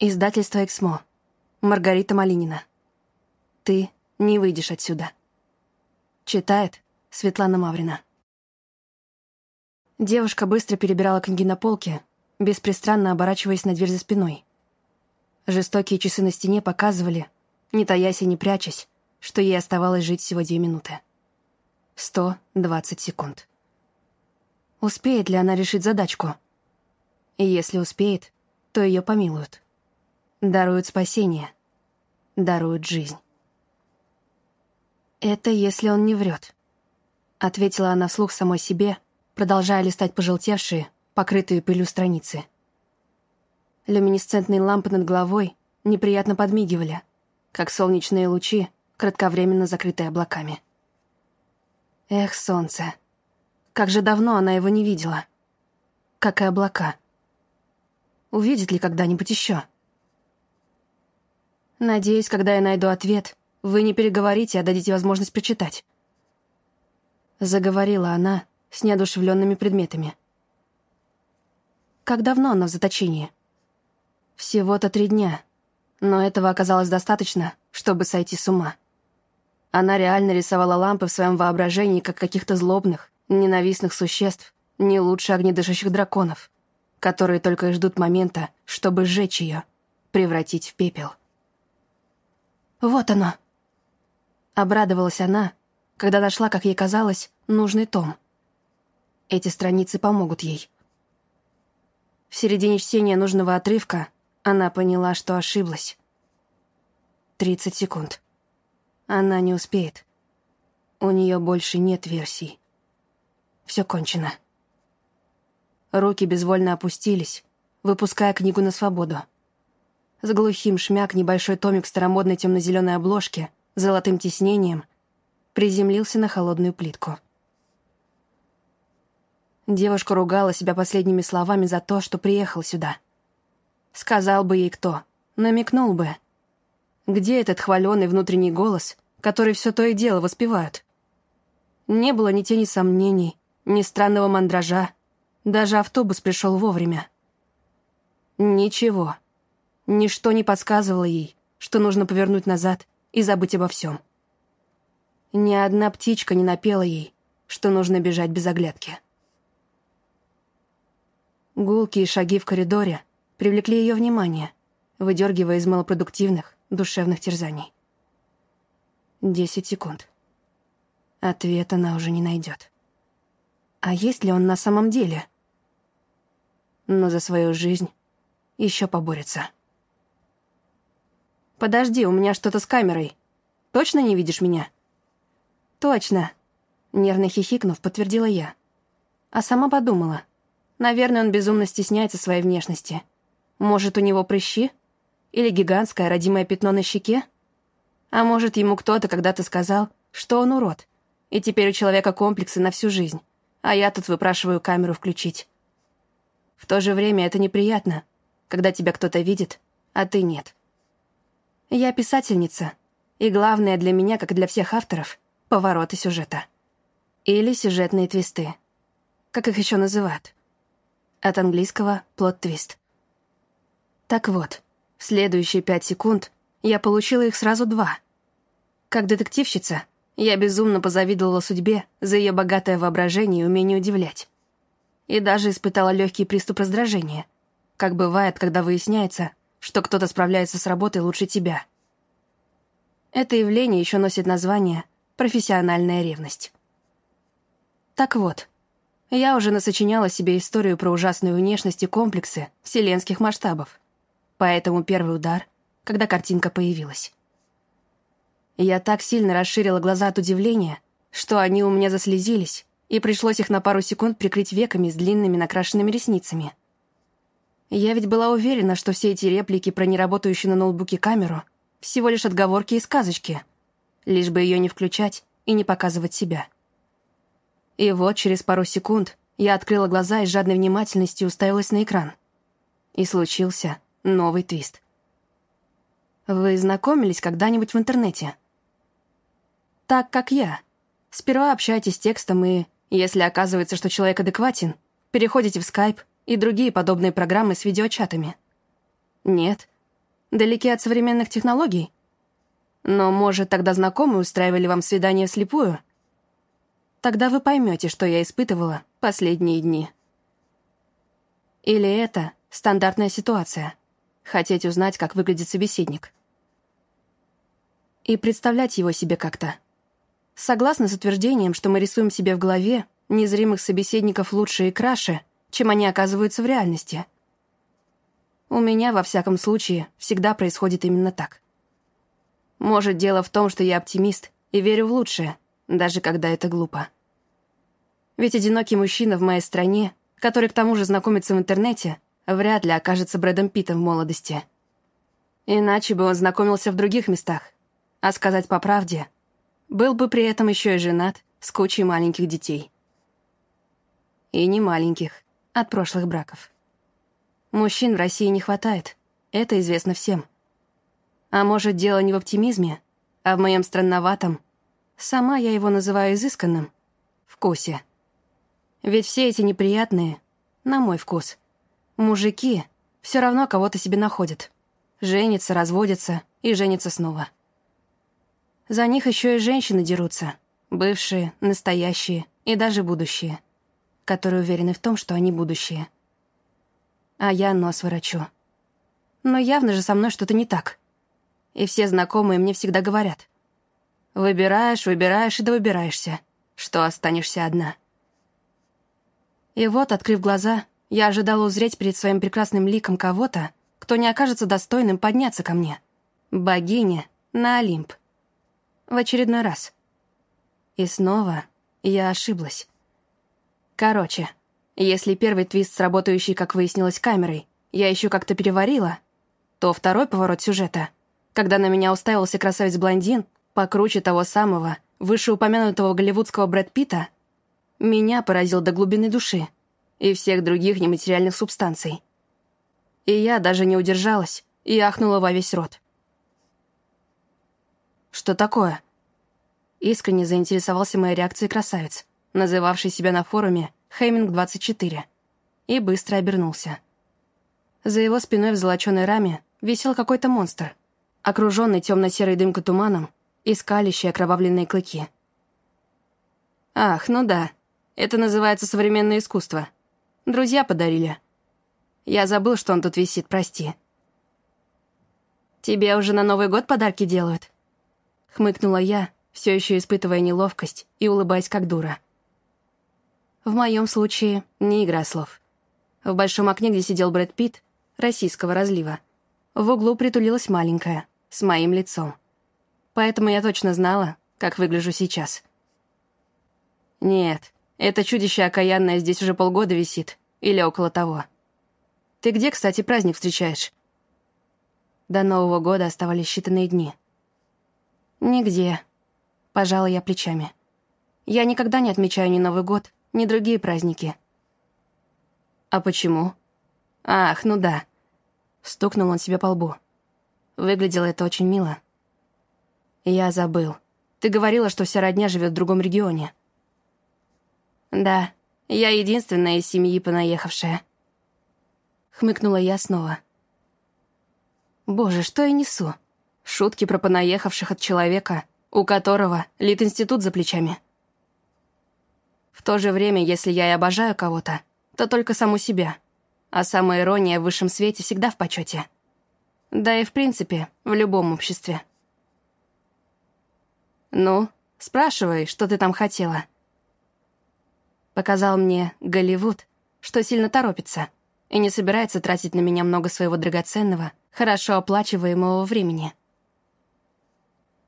Издательство «Эксмо». Маргарита Малинина. «Ты не выйдешь отсюда». Читает Светлана Маврина. Девушка быстро перебирала книги на полке, беспристрастно оборачиваясь на дверь за спиной. Жестокие часы на стене показывали, не таясь и не прячась, что ей оставалось жить всего две минуты. Сто двадцать секунд. Успеет ли она решить задачку? И если успеет, то ее помилуют даруют спасение, даруют жизнь. «Это если он не врет», — ответила она вслух самой себе, продолжая листать пожелтевшие, покрытые пылью страницы. Люминесцентные лампы над головой неприятно подмигивали, как солнечные лучи, кратковременно закрытые облаками. Эх, солнце. Как же давно она его не видела. Как и облака. Увидит ли когда-нибудь еще? Надеюсь, когда я найду ответ, вы не переговорите, а дадите возможность прочитать. Заговорила она с неодушевленными предметами. Как давно она в заточении? Всего-то три дня, но этого оказалось достаточно, чтобы сойти с ума. Она реально рисовала лампы в своем воображении как каких-то злобных, ненавистных существ, не лучше огнедышащих драконов, которые только и ждут момента, чтобы сжечь ее, превратить в пепел. «Вот оно!» Обрадовалась она, когда нашла, как ей казалось, нужный том. Эти страницы помогут ей. В середине чтения нужного отрывка она поняла, что ошиблась. Тридцать секунд. Она не успеет. У нее больше нет версий. Все кончено. Руки безвольно опустились, выпуская книгу на свободу. С глухим шмяк небольшой томик старомодной темно-зеленой обложки золотым тиснением приземлился на холодную плитку. Девушка ругала себя последними словами за то, что приехал сюда. Сказал бы ей кто, намекнул бы. Где этот хваленый внутренний голос, который все то и дело воспевают? Не было ни тени сомнений, ни странного мандража. Даже автобус пришел вовремя. Ничего. Ничто не подсказывало ей, что нужно повернуть назад и забыть обо всем. Ни одна птичка не напела ей, что нужно бежать без оглядки. Гулкие шаги в коридоре привлекли ее внимание, выдергивая из малопродуктивных, душевных терзаний. Десять секунд. Ответ она уже не найдет. А есть ли он на самом деле? Но за свою жизнь еще поборется. «Подожди, у меня что-то с камерой. Точно не видишь меня?» «Точно», — нервно хихикнув, подтвердила я. А сама подумала. Наверное, он безумно стесняется своей внешности. Может, у него прыщи? Или гигантское родимое пятно на щеке? А может, ему кто-то когда-то сказал, что он урод, и теперь у человека комплексы на всю жизнь, а я тут выпрашиваю камеру включить. В то же время это неприятно, когда тебя кто-то видит, а ты нет. Я писательница, и главное для меня, как для всех авторов, повороты сюжета. Или сюжетные твисты, как их еще называют. От английского «плот-твист». Так вот, в следующие пять секунд я получила их сразу два. Как детективщица, я безумно позавидовала судьбе за ее богатое воображение и умение удивлять. И даже испытала легкий приступ раздражения, как бывает, когда выясняется, что кто-то справляется с работой лучше тебя. Это явление еще носит название «профессиональная ревность». Так вот, я уже насочиняла себе историю про ужасную внешность и комплексы вселенских масштабов. Поэтому первый удар, когда картинка появилась. Я так сильно расширила глаза от удивления, что они у меня заслезились, и пришлось их на пару секунд прикрыть веками с длинными накрашенными ресницами — я ведь была уверена, что все эти реплики про неработающую на ноутбуке камеру всего лишь отговорки и сказочки, лишь бы ее не включать и не показывать себя. И вот через пару секунд я открыла глаза и с жадной внимательностью уставилась на экран. И случился новый твист. Вы знакомились когда-нибудь в интернете? Так, как я. Сперва общайтесь текстом и, если оказывается, что человек адекватен, переходите в скайп и другие подобные программы с видеочатами. Нет, Далеки от современных технологий? Но, может, тогда знакомые устраивали вам свидание вслепую? Тогда вы поймете, что я испытывала последние дни. Или это стандартная ситуация. Хотеть узнать, как выглядит собеседник. И представлять его себе как-то. Согласна с утверждением, что мы рисуем себе в голове незримых собеседников лучше и краше, чем они оказываются в реальности. У меня, во всяком случае, всегда происходит именно так. Может, дело в том, что я оптимист и верю в лучшее, даже когда это глупо. Ведь одинокий мужчина в моей стране, который к тому же знакомится в интернете, вряд ли окажется Брэдом Питтом в молодости. Иначе бы он знакомился в других местах. А сказать по правде, был бы при этом еще и женат с кучей маленьких детей. И не маленьких, от прошлых браков. Мужчин в России не хватает, это известно всем. А может, дело не в оптимизме, а в моем странноватом, сама я его называю изысканным, вкусе. Ведь все эти неприятные, на мой вкус, мужики все равно кого-то себе находят. Женятся, разводятся и женятся снова. За них еще и женщины дерутся, бывшие, настоящие и даже будущие которые уверены в том, что они будущее. А я нос ворочу. Но явно же со мной что-то не так. И все знакомые мне всегда говорят. Выбираешь, выбираешь и да выбираешься, что останешься одна. И вот, открыв глаза, я ожидала узреть перед своим прекрасным ликом кого-то, кто не окажется достойным подняться ко мне. Богиня на Олимп. В очередной раз. И снова я ошиблась. Короче, если первый твист, сработающий, как выяснилось, камерой, я еще как-то переварила, то второй поворот сюжета, когда на меня уставился красавец-блондин, покруче того самого, вышеупомянутого голливудского Брэд Питта, меня поразил до глубины души и всех других нематериальных субстанций. И я даже не удержалась и ахнула во весь рот. «Что такое?» Искренне заинтересовался моей реакцией красавец называвший себя на форуме «Хейминг-24», и быстро обернулся. За его спиной в золоченой раме висел какой-то монстр, окруженный темно-серой дымкой туманом и скалящие окровавленные клыки. «Ах, ну да, это называется современное искусство. Друзья подарили. Я забыл, что он тут висит, прости». «Тебе уже на Новый год подарки делают?» Хмыкнула я, все еще испытывая неловкость и улыбаясь как дура. В моем случае не игра слов. В большом окне, где сидел Брэд Питт, российского разлива, в углу притулилась маленькая, с моим лицом. Поэтому я точно знала, как выгляжу сейчас. Нет, это чудище окаянное здесь уже полгода висит, или около того. Ты где, кстати, праздник встречаешь? До Нового года оставались считанные дни. Нигде. Пожала я плечами. Я никогда не отмечаю ни Новый год, ни другие праздники. А почему? Ах, ну да. Стукнул он себе по лбу. Выглядело это очень мило. Я забыл. Ты говорила, что вся родня живет в другом регионе. Да, я единственная из семьи понаехавшая. Хмыкнула я снова. Боже, что я несу? Шутки про понаехавших от человека, у которого лит институт за плечами. В то же время, если я и обожаю кого-то, то только саму себя. А самая ирония в высшем свете всегда в почете. Да и в принципе, в любом обществе. «Ну, спрашивай, что ты там хотела?» Показал мне Голливуд, что сильно торопится и не собирается тратить на меня много своего драгоценного, хорошо оплачиваемого времени.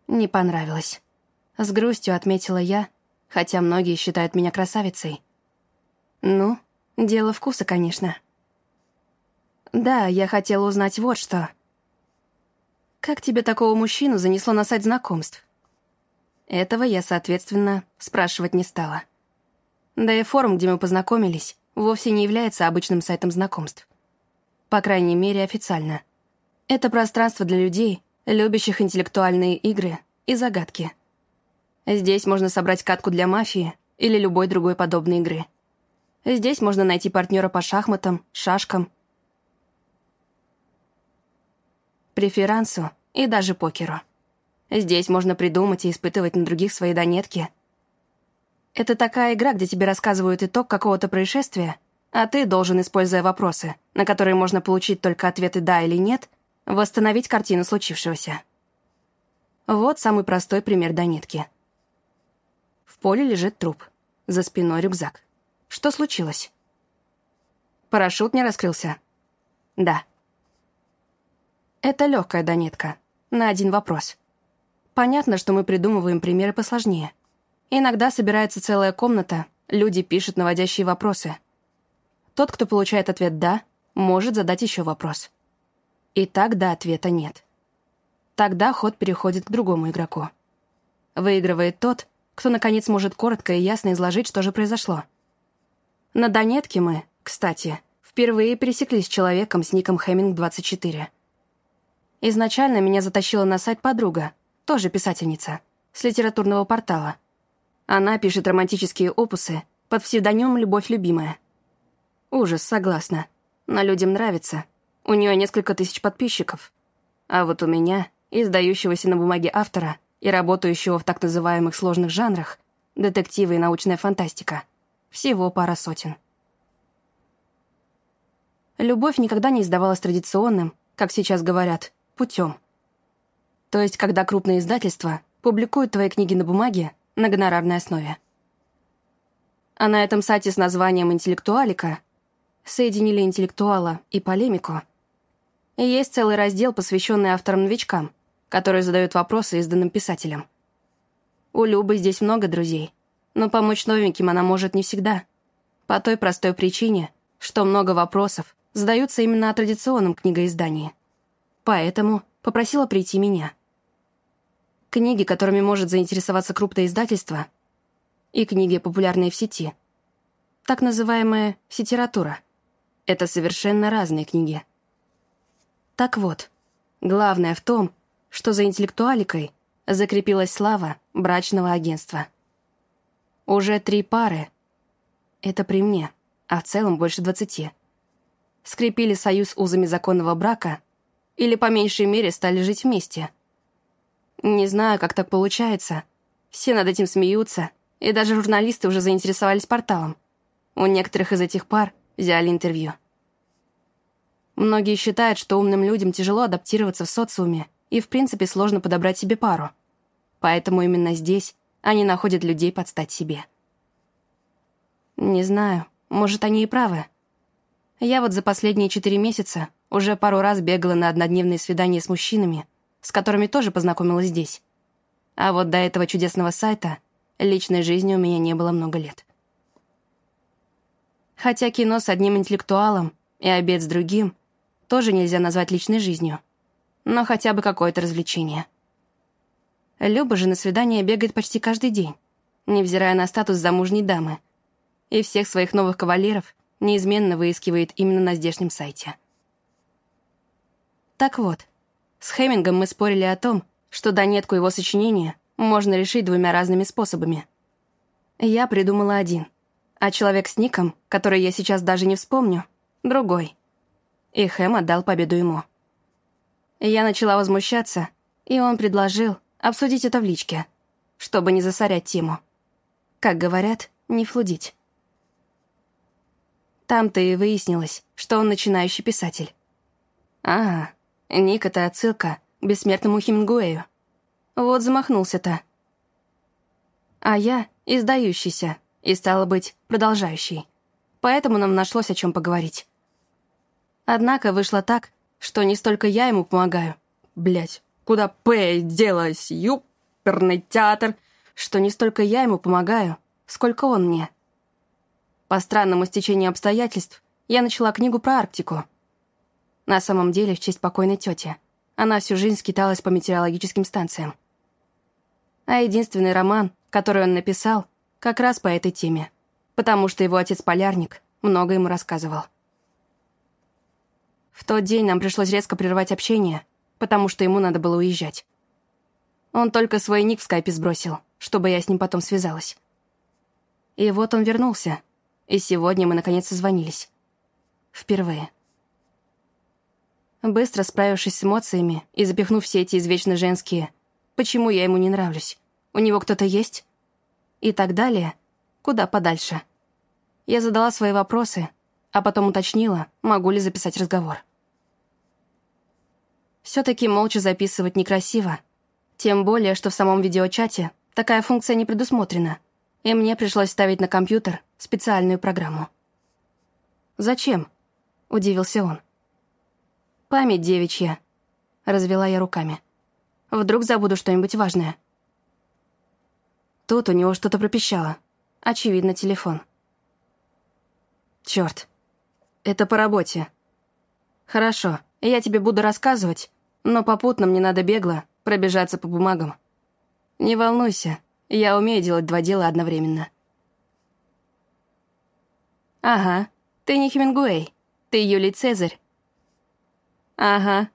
Не понравилось. С грустью отметила я, хотя многие считают меня красавицей. Ну, дело вкуса, конечно. Да, я хотела узнать вот что. Как тебе такого мужчину занесло на сайт знакомств? Этого я, соответственно, спрашивать не стала. Да и форум, где мы познакомились, вовсе не является обычным сайтом знакомств. По крайней мере, официально. Это пространство для людей, любящих интеллектуальные игры и загадки — Здесь можно собрать катку для мафии или любой другой подобной игры. Здесь можно найти партнера по шахматам, шашкам. преферансу и даже покеру. Здесь можно придумать и испытывать на других свои донетки. Это такая игра, где тебе рассказывают итог какого-то происшествия, а ты должен, используя вопросы, на которые можно получить только ответы «да» или «нет», восстановить картину случившегося. Вот самый простой пример донетки. В поле лежит труп. За спиной рюкзак. Что случилось? Парашют не раскрылся? Да. Это легкая донетка. На один вопрос. Понятно, что мы придумываем примеры посложнее. Иногда собирается целая комната, люди пишут наводящие вопросы. Тот, кто получает ответ «да», может задать еще вопрос. И так до ответа нет. Тогда ход переходит к другому игроку. Выигрывает тот, кто, наконец, может коротко и ясно изложить, что же произошло. На Донетке мы, кстати, впервые пересеклись с человеком с ником Хэмминг24. Изначально меня затащила на сайт подруга, тоже писательница, с литературного портала. Она пишет романтические опусы под псевдонимом «Любовь любимая». Ужас, согласна. Но людям нравится. У нее несколько тысяч подписчиков. А вот у меня, издающегося на бумаге автора и работающего в так называемых сложных жанрах, детективы и научная фантастика, всего пара сотен. Любовь никогда не издавалась традиционным, как сейчас говорят, путем. То есть, когда крупные издательства публикуют твои книги на бумаге на гонорарной основе. А на этом сайте с названием «Интеллектуалика» соединили интеллектуала и полемику. И есть целый раздел, посвященный авторам-новичкам, которые задают вопросы изданным писателям. У Любы здесь много друзей, но помочь новеньким она может не всегда. По той простой причине, что много вопросов задаются именно о традиционном книгоиздании. Поэтому попросила прийти меня. Книги, которыми может заинтересоваться крупное издательство, и книги, популярные в сети. Так называемая сетература. Это совершенно разные книги. Так вот, главное в том, что за интеллектуаликой закрепилась слава брачного агентства. Уже три пары. Это при мне, а в целом больше двадцати. Скрепили союз узами законного брака или, по меньшей мере, стали жить вместе. Не знаю, как так получается. Все над этим смеются, и даже журналисты уже заинтересовались порталом. У некоторых из этих пар взяли интервью. Многие считают, что умным людям тяжело адаптироваться в социуме, и в принципе сложно подобрать себе пару. Поэтому именно здесь они находят людей под стать себе. Не знаю, может, они и правы. Я вот за последние четыре месяца уже пару раз бегала на однодневные свидания с мужчинами, с которыми тоже познакомилась здесь. А вот до этого чудесного сайта личной жизни у меня не было много лет. Хотя кино с одним интеллектуалом и обед с другим тоже нельзя назвать личной жизнью, но хотя бы какое-то развлечение. Люба же на свидание бегает почти каждый день, невзирая на статус замужней дамы, и всех своих новых кавалеров неизменно выискивает именно на здешнем сайте. Так вот, с Хемингом мы спорили о том, что донетку его сочинения можно решить двумя разными способами. Я придумала один, а человек с ником, который я сейчас даже не вспомню, другой. И Хэм отдал победу ему. Я начала возмущаться, и он предложил обсудить это в личке, чтобы не засорять тему. Как говорят, не флудить. Там-то и выяснилось, что он начинающий писатель. Ага, Ник — это отсылка к бессмертному Хемингуэю. Вот замахнулся-то. А я — издающийся, и, стало быть, продолжающий. Поэтому нам нашлось о чем поговорить. Однако вышло так, что не столько я ему помогаю. Блять, куда П делась, юперный театр, что не столько я ему помогаю, сколько он мне. По странному стечению обстоятельств я начала книгу про Арктику — на самом деле, в честь покойной тети. Она всю жизнь скиталась по метеорологическим станциям. А единственный роман, который он написал, как раз по этой теме, потому что его отец-полярник много ему рассказывал. В тот день нам пришлось резко прервать общение, потому что ему надо было уезжать. Он только свой ник в скайпе сбросил, чтобы я с ним потом связалась. И вот он вернулся, и сегодня мы наконец созвонились. Впервые. Быстро справившись с эмоциями и запихнув все эти извечно женские «почему я ему не нравлюсь? У него кто-то есть?» и так далее, куда подальше. Я задала свои вопросы, а потом уточнила, могу ли записать разговор. Все-таки молча записывать некрасиво, тем более, что в самом видеочате такая функция не предусмотрена, и мне пришлось ставить на компьютер специальную программу. «Зачем?» — удивился он. «Память девичья», — развела я руками. «Вдруг забуду что-нибудь важное». Тут у него что-то пропищало. Очевидно, телефон. Черт. Это по работе. Хорошо, я тебе буду рассказывать, но попутно мне надо бегло пробежаться по бумагам. Не волнуйся, я умею делать два дела одновременно. Ага, ты не Хемингуэй, ты Юлий Цезарь. Ага,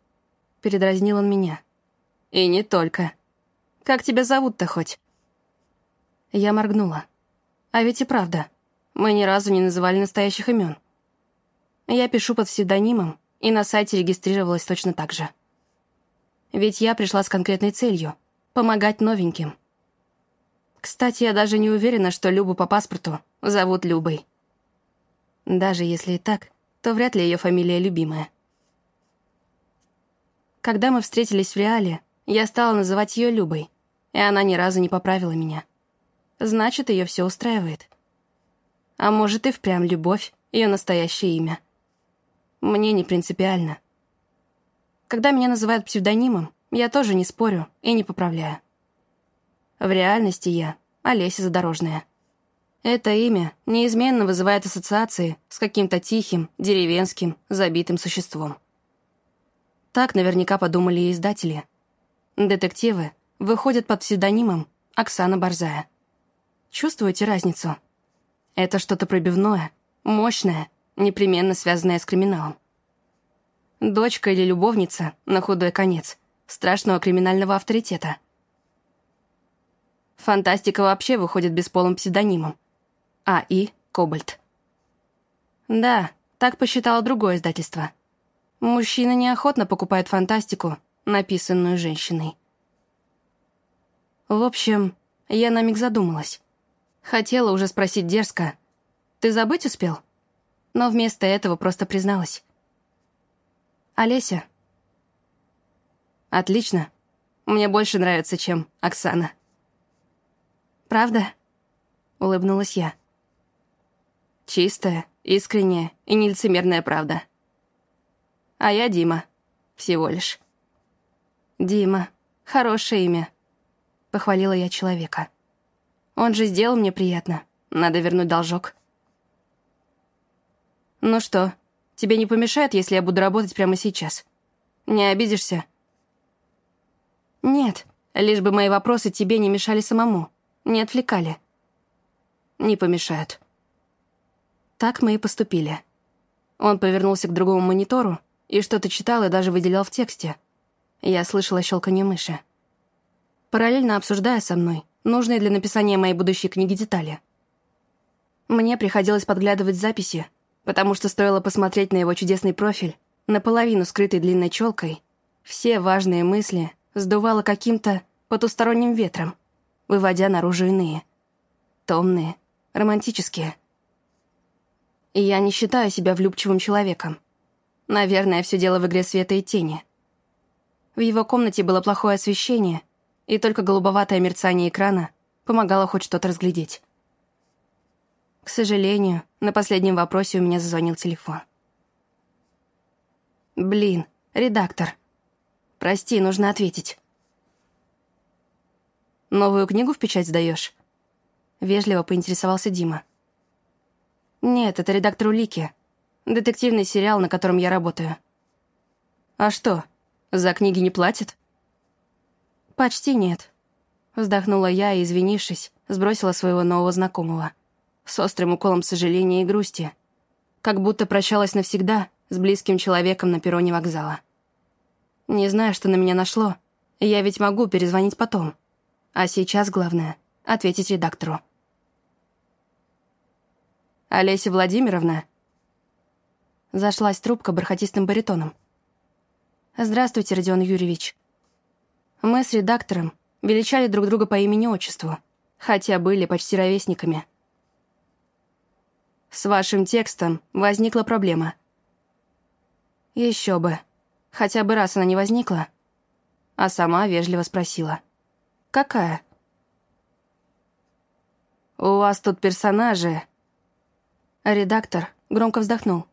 передразнил он меня. И не только. Как тебя зовут-то хоть? Я моргнула. А ведь и правда, мы ни разу не называли настоящих имен. Я пишу под псевдонимом, и на сайте регистрировалась точно так же. Ведь я пришла с конкретной целью — помогать новеньким. Кстати, я даже не уверена, что Любу по паспорту зовут Любой. Даже если и так, то вряд ли ее фамилия любимая. Когда мы встретились в реале, я стала называть ее Любой, и она ни разу не поправила меня. Значит, ее все устраивает. А может, и впрямь любовь, ее настоящее имя. Мне не принципиально. Когда меня называют псевдонимом, я тоже не спорю и не поправляю. В реальности я Олеся Задорожная. Это имя неизменно вызывает ассоциации с каким-то тихим, деревенским, забитым существом. Так наверняка подумали и издатели. Детективы выходят под псевдонимом Оксана Борзая. Чувствуете разницу? Это что-то пробивное, мощное, непременно связанное с криминалом. Дочка или любовница, на худой конец, страшного криминального авторитета. Фантастика вообще выходит бесполым псевдонимом. А. И. Кобальт. Да, так посчитало другое издательство. Мужчины неохотно покупают фантастику, написанную женщиной. В общем, я на миг задумалась. Хотела уже спросить дерзко. «Ты забыть успел?» Но вместо этого просто призналась. «Олеся». «Отлично. Мне больше нравится, чем Оксана». «Правда?» — улыбнулась я. «Чистая, искренняя и нелицемерная правда. А я Дима. Всего лишь». «Дима. Хорошее имя», — похвалила я человека. Он же сделал мне приятно. Надо вернуть должок. Ну что, тебе не помешает, если я буду работать прямо сейчас? Не обидишься? Нет, лишь бы мои вопросы тебе не мешали самому, не отвлекали. Не помешают. Так мы и поступили. Он повернулся к другому монитору и что-то читал и даже выделял в тексте. Я слышала щелканье мыши. Параллельно обсуждая со мной, нужные для написания моей будущей книги детали. Мне приходилось подглядывать записи, потому что стоило посмотреть на его чудесный профиль, наполовину скрытый длинной челкой, все важные мысли сдувало каким-то потусторонним ветром, выводя наружу иные. Томные, романтические. И я не считаю себя влюбчивым человеком. Наверное, все дело в игре света и тени. В его комнате было плохое освещение — и только голубоватое мерцание экрана помогало хоть что-то разглядеть. К сожалению, на последнем вопросе у меня зазвонил телефон. «Блин, редактор. Прости, нужно ответить». «Новую книгу в печать сдаешь? Вежливо поинтересовался Дима. «Нет, это редактор Улики. Детективный сериал, на котором я работаю». «А что, за книги не платят?» «Почти нет», — вздохнула я и, извинившись, сбросила своего нового знакомого. С острым уколом сожаления и грусти. Как будто прощалась навсегда с близким человеком на перроне вокзала. Не знаю, что на меня нашло. Я ведь могу перезвонить потом. А сейчас главное — ответить редактору. «Олеся Владимировна?» Зашлась трубка бархатистым баритоном. «Здравствуйте, Родион Юрьевич». Мы с редактором величали друг друга по имени-отчеству, хотя были почти ровесниками. С вашим текстом возникла проблема. Еще бы. Хотя бы раз она не возникла. А сама вежливо спросила. «Какая?» «У вас тут персонажи...» Редактор громко вздохнул.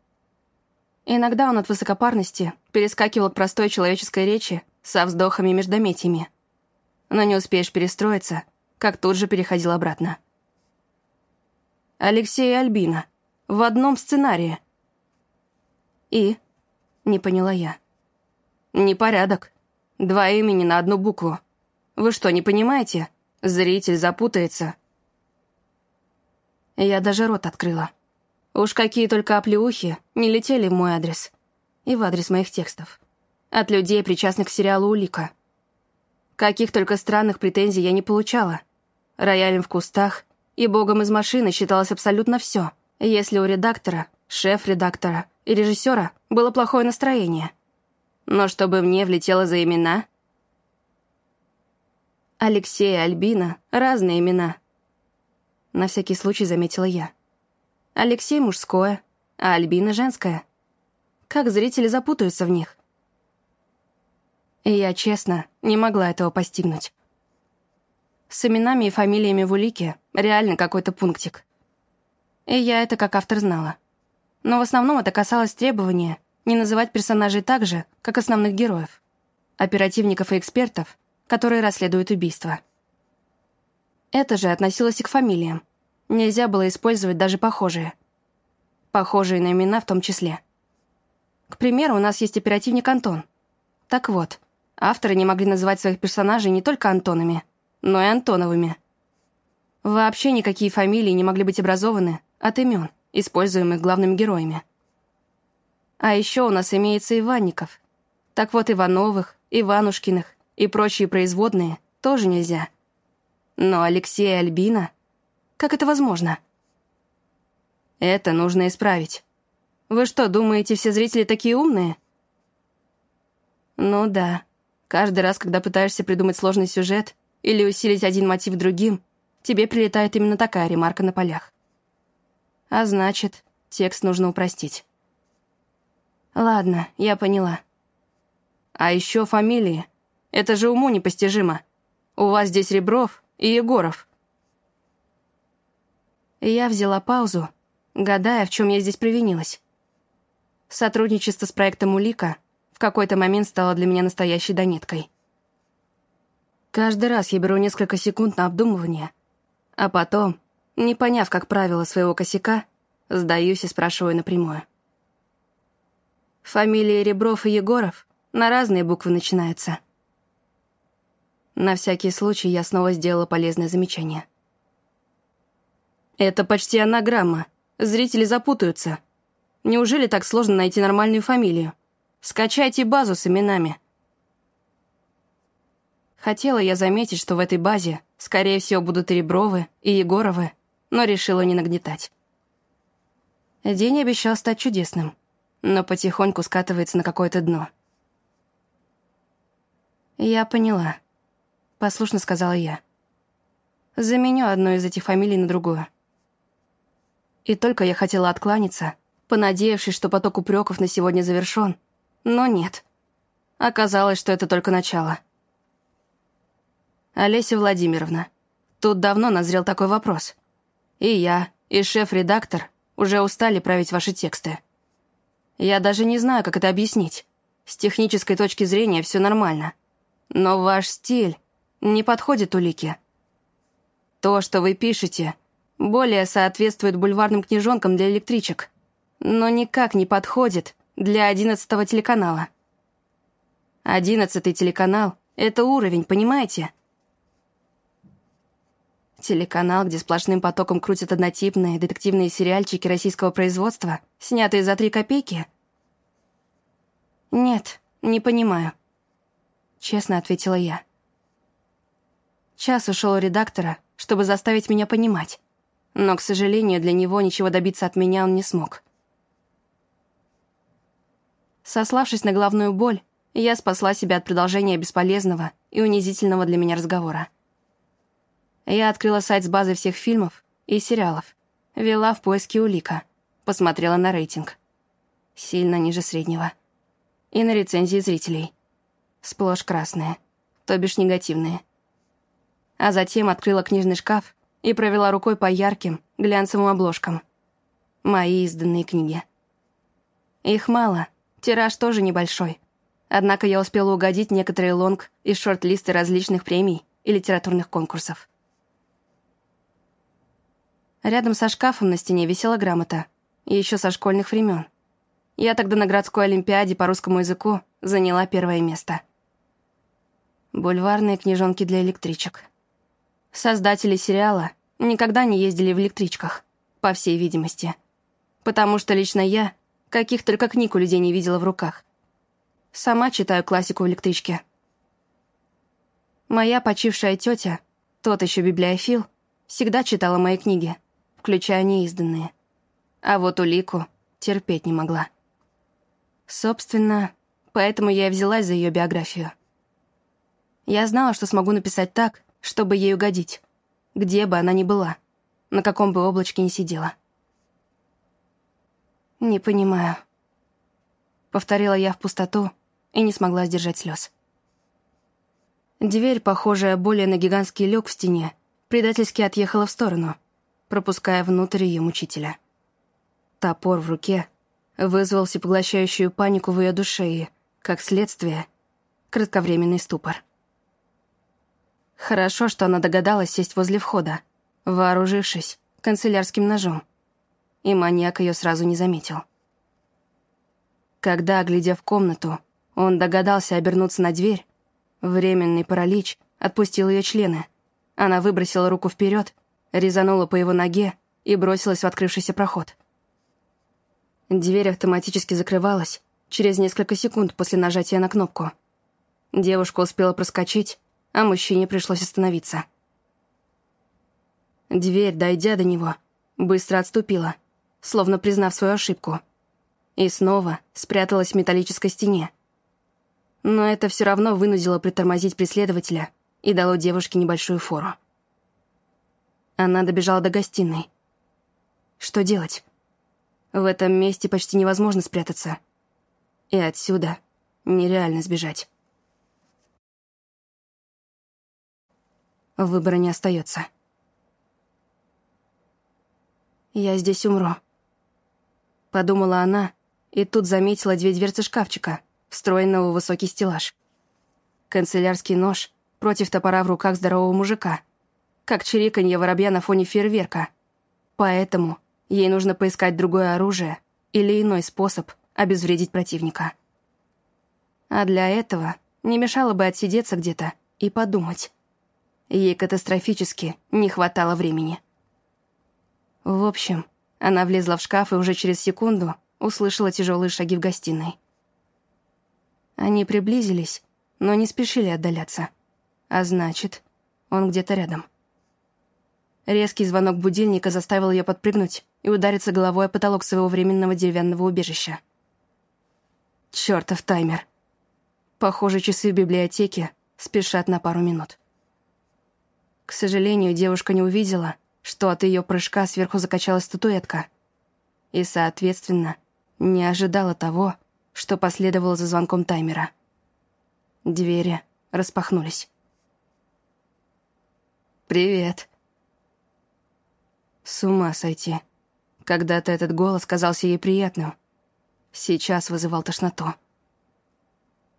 Иногда он от высокопарности перескакивал к простой человеческой речи со вздохами и междометиями. Но не успеешь перестроиться, как тут же переходил обратно. Алексей и Альбина. В одном сценарии. И? Не поняла я. Непорядок. Два имени на одну букву. Вы что, не понимаете? Зритель запутается. Я даже рот открыла. Уж какие только оплеухи не летели в мой адрес. И в адрес моих текстов. От людей, причастных к сериалу «Улика». Каких только странных претензий я не получала. Роялем в кустах и богом из машины считалось абсолютно все, если у редактора, шеф-редактора и режиссера было плохое настроение. Но чтобы мне влетело за имена... Алексей и Альбина — разные имена. На всякий случай заметила я. Алексей мужское, а Альбина женская. Как зрители запутаются в них. И я, честно, не могла этого постигнуть. С именами и фамилиями в улике реально какой-то пунктик. И я это как автор знала. Но в основном это касалось требования не называть персонажей так же, как основных героев. Оперативников и экспертов, которые расследуют убийства. Это же относилось и к фамилиям. Нельзя было использовать даже похожие. Похожие на имена в том числе. К примеру, у нас есть оперативник Антон. Так вот, авторы не могли называть своих персонажей не только Антонами, но и Антоновыми. Вообще никакие фамилии не могли быть образованы от имен, используемых главными героями. А еще у нас имеется Иванников. Так вот, Ивановых, Иванушкиных и прочие производные тоже нельзя. Но Алексей и Альбина как это возможно? Это нужно исправить. Вы что, думаете, все зрители такие умные? Ну да. Каждый раз, когда пытаешься придумать сложный сюжет или усилить один мотив другим, тебе прилетает именно такая ремарка на полях. А значит, текст нужно упростить. Ладно, я поняла. А еще фамилии. Это же уму непостижимо. У вас здесь Ребров и Егоров. Я взяла паузу, гадая, в чем я здесь провинилась. Сотрудничество с проектом «Улика» в какой-то момент стало для меня настоящей донеткой. Каждый раз я беру несколько секунд на обдумывание, а потом, не поняв, как правило, своего косяка, сдаюсь и спрашиваю напрямую. Фамилии Ребров и Егоров на разные буквы начинаются. На всякий случай я снова сделала полезное замечание — это почти анаграмма. Зрители запутаются. Неужели так сложно найти нормальную фамилию? Скачайте базу с именами. Хотела я заметить, что в этой базе, скорее всего, будут и Ребровы, и Егоровы, но решила не нагнетать. День обещал стать чудесным, но потихоньку скатывается на какое-то дно. «Я поняла», — послушно сказала я. «Заменю одну из этих фамилий на другую». И только я хотела откланяться, понадеявшись, что поток упреков на сегодня завершен. Но нет. Оказалось, что это только начало. Олеся Владимировна, тут давно назрел такой вопрос. И я, и шеф-редактор уже устали править ваши тексты. Я даже не знаю, как это объяснить. С технической точки зрения все нормально. Но ваш стиль не подходит улике. То, что вы пишете, более соответствует бульварным книжонкам для электричек, но никак не подходит для одиннадцатого телеканала. Одиннадцатый телеканал — это уровень, понимаете? Телеканал, где сплошным потоком крутят однотипные детективные сериальчики российского производства, снятые за три копейки? Нет, не понимаю. Честно ответила я. Час ушел у редактора, чтобы заставить меня понимать. Но, к сожалению, для него ничего добиться от меня он не смог. Сославшись на главную боль, я спасла себя от продолжения бесполезного и унизительного для меня разговора. Я открыла сайт с базой всех фильмов и сериалов, вела в поиске улика, посмотрела на рейтинг. Сильно ниже среднего. И на рецензии зрителей. Сплошь красные, то бишь негативные. А затем открыла книжный шкаф и провела рукой по ярким, глянцевым обложкам. Мои изданные книги. Их мало, тираж тоже небольшой. Однако я успела угодить некоторые лонг и шорт-листы различных премий и литературных конкурсов. Рядом со шкафом на стене висела грамота, еще со школьных времен. Я тогда на городской олимпиаде по русскому языку заняла первое место. Бульварные книжонки для электричек. Создатели сериала никогда не ездили в электричках, по всей видимости. Потому что лично я каких только книг у людей не видела в руках. Сама читаю классику в электричке. Моя почившая тетя, тот еще библиофил, всегда читала мои книги, включая неизданные. А вот улику терпеть не могла. Собственно, поэтому я и взялась за ее биографию. Я знала, что смогу написать так, чтобы ей угодить, где бы она ни была, на каком бы облачке ни сидела. «Не понимаю», — повторила я в пустоту, и не смогла сдержать слез. Дверь, похожая более на гигантский люк в стене, предательски отъехала в сторону, пропуская внутрь ее мучителя. Топор в руке вызвал всепоглощающую панику в ее душе и, как следствие, кратковременный ступор. Хорошо, что она догадалась сесть возле входа, вооружившись канцелярским ножом, и маньяк ее сразу не заметил. Когда, глядя в комнату, он догадался обернуться на дверь. Временный паралич отпустил ее члены. Она выбросила руку вперед, резанула по его ноге и бросилась в открывшийся проход. Дверь автоматически закрывалась через несколько секунд после нажатия на кнопку. Девушка успела проскочить, а мужчине пришлось остановиться. Дверь, дойдя до него, быстро отступила, словно признав свою ошибку. И снова спряталась в металлической стене, но это все равно вынудило притормозить преследователя и дало девушке небольшую фору. Она добежала до гостиной. Что делать? В этом месте почти невозможно спрятаться. И отсюда нереально сбежать. Выбора не остается. «Я здесь умру», — подумала она, и тут заметила две дверцы шкафчика — встроенного в высокий стеллаж. Канцелярский нож против топора в руках здорового мужика. Как чириканье воробья на фоне фейерверка. Поэтому ей нужно поискать другое оружие или иной способ обезвредить противника. А для этого не мешало бы отсидеться где-то и подумать. Ей катастрофически не хватало времени. В общем, она влезла в шкаф и уже через секунду услышала тяжелые шаги в гостиной. Они приблизились, но не спешили отдаляться. А значит, он где-то рядом. Резкий звонок будильника заставил ее подпрыгнуть и удариться головой о потолок своего временного деревянного убежища. Чёртов таймер. Похоже, часы в библиотеке спешат на пару минут. К сожалению, девушка не увидела, что от ее прыжка сверху закачалась статуэтка. И, соответственно, не ожидала того, что последовало за звонком таймера. Двери распахнулись. «Привет». С ума сойти. Когда-то этот голос казался ей приятным. Сейчас вызывал тошноту.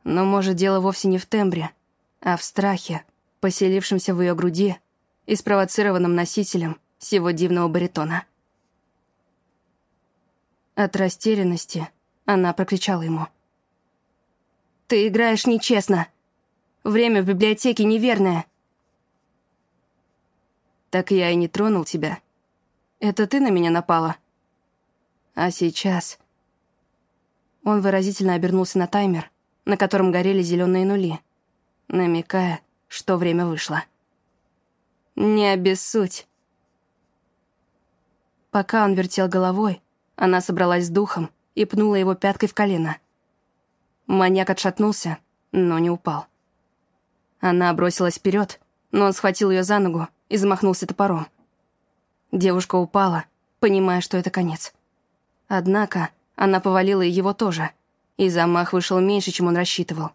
Но, может, дело вовсе не в тембре, а в страхе, поселившемся в ее груди и спровоцированном носителем всего дивного баритона. От растерянности она прокричала ему. «Ты играешь нечестно. Время в библиотеке неверное». «Так я и не тронул тебя. Это ты на меня напала. А сейчас...» Он выразительно обернулся на таймер, на котором горели зеленые нули, намекая, что время вышло. «Не обессудь». Пока он вертел головой, она собралась с духом и пнула его пяткой в колено. Маньяк отшатнулся но не упал. Она бросилась вперед, но он схватил ее за ногу и замахнулся топором. Девушка упала, понимая, что это конец. Однако она повалила и его тоже, и замах вышел меньше, чем он рассчитывал.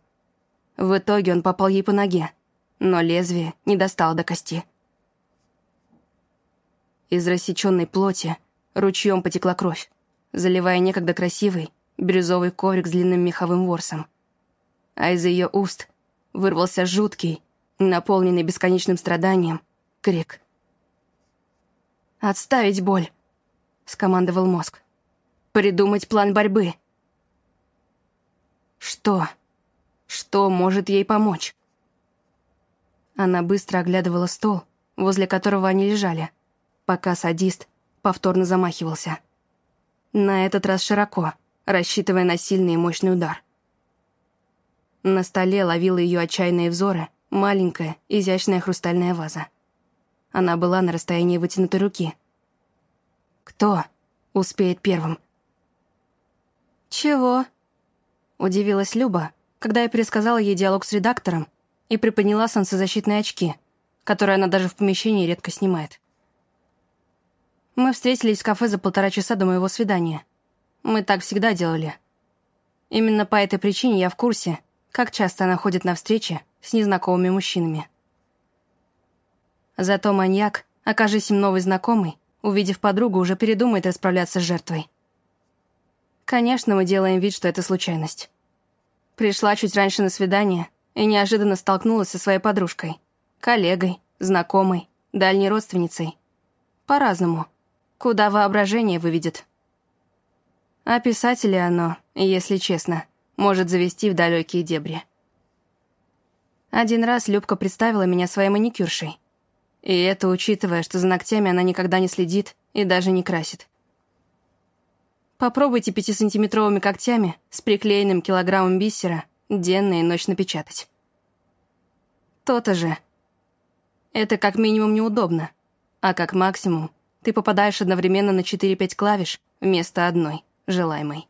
В итоге он попал ей по ноге, но лезвие не достало до кости. Из рассеченной плоти ручьем потекла кровь, заливая некогда красивый бирюзовый коврик с длинным меховым ворсом. А из ее уст вырвался жуткий, наполненный бесконечным страданием, крик. «Отставить боль!» — скомандовал мозг. «Придумать план борьбы!» Что? Что может ей помочь? Она быстро оглядывала стол, возле которого они лежали, пока садист повторно замахивался. На этот раз широко, рассчитывая на сильный и мощный удар. На столе ловила ее отчаянные взоры маленькая, изящная хрустальная ваза. Она была на расстоянии вытянутой руки. Кто успеет первым? «Чего?» — удивилась Люба, когда я пересказала ей диалог с редактором и приподняла солнцезащитные очки, которые она даже в помещении редко снимает. Мы встретились в кафе за полтора часа до моего свидания. Мы так всегда делали. Именно по этой причине я в курсе, как часто она ходит на встречи с незнакомыми мужчинами. Зато маньяк, окажись им новый знакомый, увидев подругу, уже передумает расправляться с жертвой. Конечно, мы делаем вид, что это случайность. Пришла чуть раньше на свидание и неожиданно столкнулась со своей подружкой, коллегой, знакомой, дальней родственницей. По-разному. Куда воображение выведет. А писателя оно, если честно, может завести в далекие дебри. Один раз Любка представила меня своей маникюршей. И это учитывая, что за ногтями она никогда не следит и даже не красит. Попробуйте пятисантиметровыми когтями с приклеенным килограммом бисера денно и ночь напечатать. То-то же. Это как минимум неудобно, а как максимум ты попадаешь одновременно на 4-5 клавиш вместо одной, желаемой.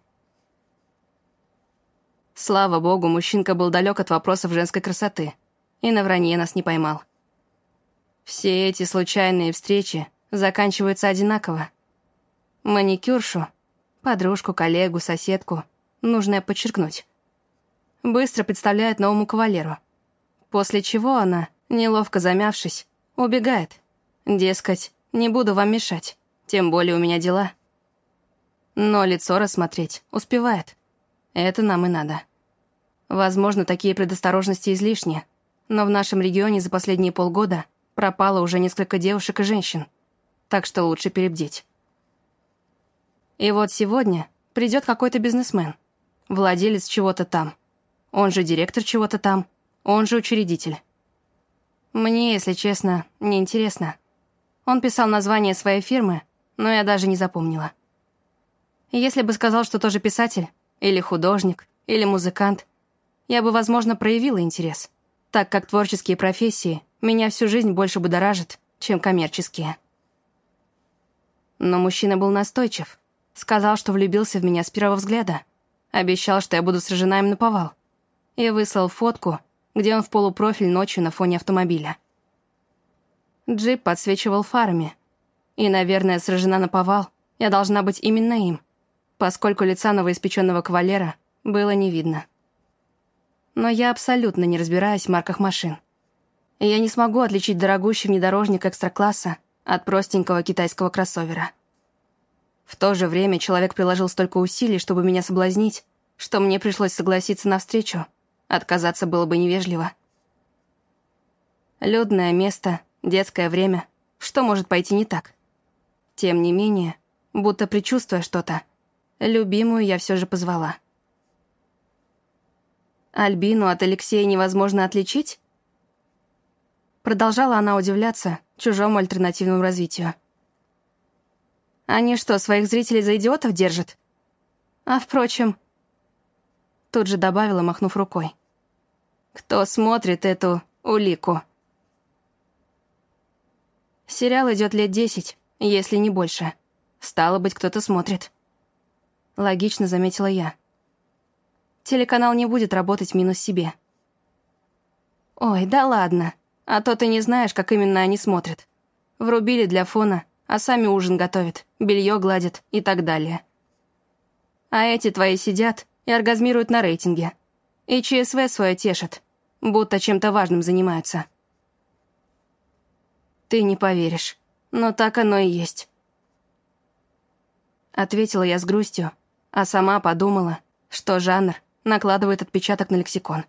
Слава богу, мужчинка был далек от вопросов женской красоты и на вранье нас не поймал. Все эти случайные встречи заканчиваются одинаково. Маникюршу, подружку, коллегу, соседку, нужно подчеркнуть. Быстро представляет новому кавалеру. После чего она, неловко замявшись, убегает. Дескать, не буду вам мешать, тем более у меня дела. Но лицо рассмотреть успевает. Это нам и надо. Возможно, такие предосторожности излишни, но в нашем регионе за последние полгода пропало уже несколько девушек и женщин, так что лучше перебдеть. И вот сегодня придет какой-то бизнесмен, владелец чего-то там, он же директор чего-то там, он же учредитель. Мне, если честно, не интересно. Он писал название своей фирмы, но я даже не запомнила. Если бы сказал, что тоже писатель, или художник, или музыкант, я бы, возможно, проявила интерес, так как творческие профессии меня всю жизнь больше будоражат, чем коммерческие. Но мужчина был настойчив, сказал, что влюбился в меня с первого взгляда, обещал, что я буду сражена им на повал, и выслал фотку, где он в полупрофиль ночью на фоне автомобиля. Джип подсвечивал фарами, и, наверное, сражена на повал я должна быть именно им, поскольку лица новоиспеченного кавалера было не видно. Но я абсолютно не разбираюсь в марках машин. Я не смогу отличить дорогущий внедорожник экстра-класса от простенького китайского кроссовера. В то же время человек приложил столько усилий, чтобы меня соблазнить, что мне пришлось согласиться на встречу. Отказаться было бы невежливо. Людное место, детское время. Что может пойти не так? Тем не менее, будто предчувствуя что-то, Любимую я все же позвала. Альбину от Алексея невозможно отличить? Продолжала она удивляться чужому альтернативному развитию. Они что, своих зрителей за идиотов держат? А впрочем... Тут же добавила, махнув рукой. Кто смотрит эту улику? Сериал идет лет десять, если не больше. Стало быть, кто-то смотрит. Логично заметила я. Телеканал не будет работать минус себе. Ой, да ладно. А то ты не знаешь, как именно они смотрят. Врубили для фона, а сами ужин готовят, белье гладят и так далее. А эти твои сидят и оргазмируют на рейтинге. И ЧСВ свое тешат, будто чем-то важным занимаются. Ты не поверишь, но так оно и есть. Ответила я с грустью, а сама подумала, что жанр накладывает отпечаток на лексикон.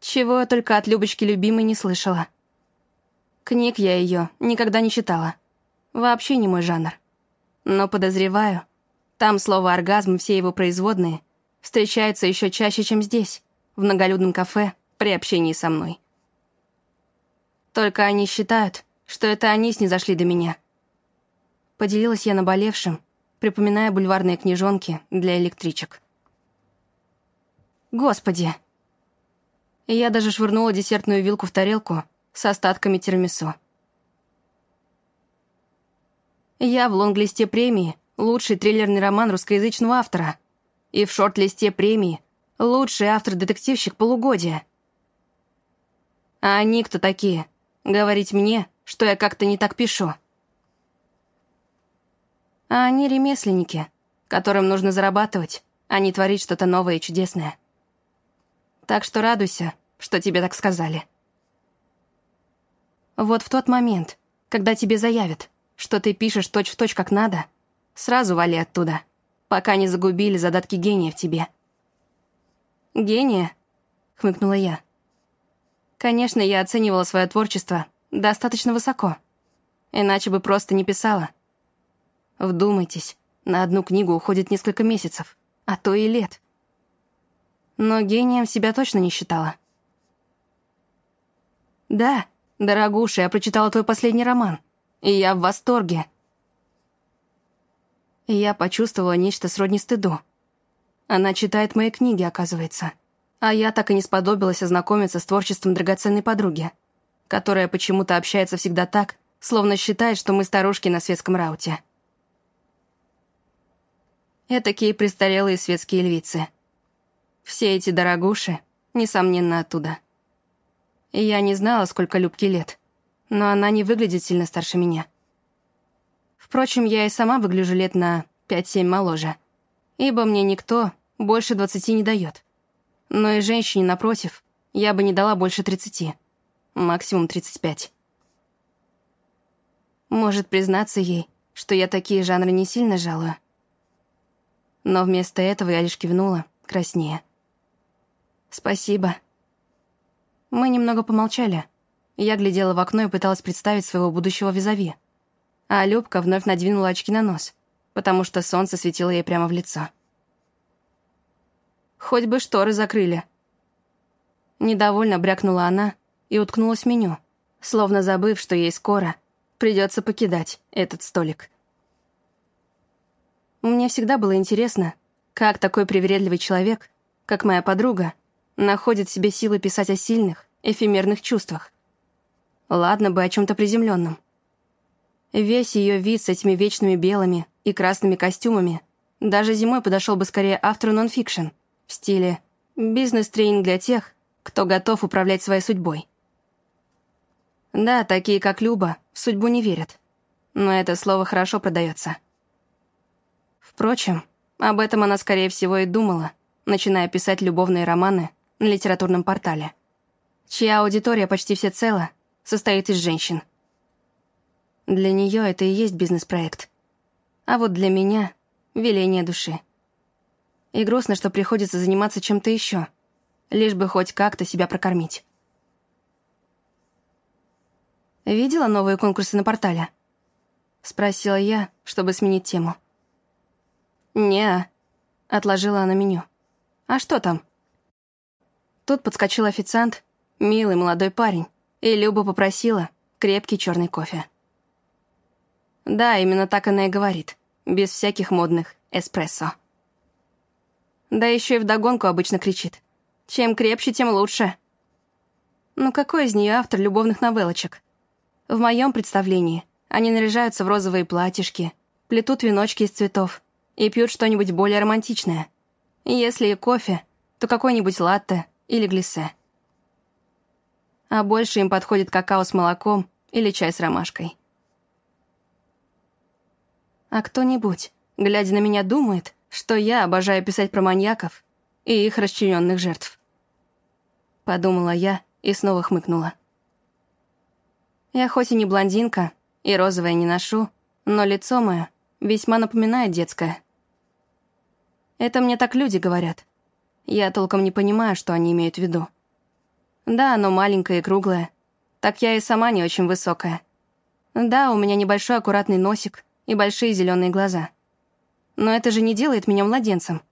Чего я только от Любочки любимой не слышала. Книг я ее никогда не читала. Вообще не мой жанр. Но подозреваю, там слово «оргазм» и все его производные встречаются еще чаще, чем здесь, в многолюдном кафе при общении со мной. Только они считают, что это они снизошли до меня. Поделилась я наболевшим, припоминая бульварные книжонки для электричек. Господи! Я даже швырнула десертную вилку в тарелку с остатками тирамису. Я в лонглисте премии лучший триллерный роман русскоязычного автора и в шорт-листе премии лучший автор-детективщик полугодия. А они кто такие? Говорить мне, что я как-то не так пишу. А они ремесленники, которым нужно зарабатывать, а не творить что-то новое и чудесное. Так что радуйся, что тебе так сказали. Вот в тот момент, когда тебе заявят, что ты пишешь точь-в-точь точь как надо, сразу вали оттуда, пока не загубили задатки гения в тебе. «Гения?» — хмыкнула я. Конечно, я оценивала свое творчество достаточно высоко, иначе бы просто не писала. Вдумайтесь, на одну книгу уходит несколько месяцев, а то и лет. Но гением себя точно не считала. «Да, дорогуша, я прочитала твой последний роман, и я в восторге». Я почувствовала нечто сродни стыду. Она читает мои книги, оказывается. А я так и не сподобилась ознакомиться с творчеством драгоценной подруги, которая почему-то общается всегда так, словно считает, что мы старушки на светском рауте. Этакие престарелые светские львицы. Все эти дорогуши, несомненно, оттуда. Я не знала, сколько Любке лет, но она не выглядит сильно старше меня. Впрочем, я и сама выгляжу лет на 5-7 моложе, ибо мне никто больше двадцати не дает. Но и женщине, напротив, я бы не дала больше тридцати. Максимум тридцать пять. Может признаться ей, что я такие жанры не сильно жалую. Но вместо этого я лишь кивнула, краснее. «Спасибо». Мы немного помолчали. Я глядела в окно и пыталась представить своего будущего визави. А Любка вновь надвинула очки на нос, потому что солнце светило ей прямо в лицо. Хоть бы шторы закрыли. Недовольно брякнула она и уткнулась в меню, словно забыв, что ей скоро придется покидать этот столик. Мне всегда было интересно, как такой привередливый человек, как моя подруга, находит в себе силы писать о сильных, эфемерных чувствах. Ладно бы о чем-то приземленном. Весь ее вид с этими вечными белыми и красными костюмами даже зимой подошел бы скорее автору нонфикшн — в стиле «бизнес-тренинг для тех, кто готов управлять своей судьбой». Да, такие, как Люба, в судьбу не верят. Но это слово хорошо продается. Впрочем, об этом она, скорее всего, и думала, начиная писать любовные романы на литературном портале, чья аудитория почти всецело состоит из женщин. Для нее это и есть бизнес-проект. А вот для меня — веление души. И грустно, что приходится заниматься чем-то еще, лишь бы хоть как-то себя прокормить. «Видела новые конкурсы на портале?» Спросила я, чтобы сменить тему. не отложила она меню. «А что там?» Тут подскочил официант, милый молодой парень, и Люба попросила крепкий черный кофе. Да, именно так она и говорит, без всяких модных эспрессо. Да еще и вдогонку обычно кричит. Чем крепче, тем лучше. Ну какой из нее автор любовных новеллочек? В моем представлении они наряжаются в розовые платьишки, плетут веночки из цветов и пьют что-нибудь более романтичное. Если и кофе, то какой-нибудь латте или глиссе. А больше им подходит какао с молоком или чай с ромашкой. А кто-нибудь, глядя на меня, думает, что я обожаю писать про маньяков и их расчлененных жертв. Подумала я и снова хмыкнула. Я хоть и не блондинка, и розовое не ношу, но лицо мое весьма напоминает детское. Это мне так люди говорят. Я толком не понимаю, что они имеют в виду. Да, оно маленькое и круглое. Так я и сама не очень высокая. Да, у меня небольшой аккуратный носик и большие зеленые глаза. Но это же не делает меня младенцем.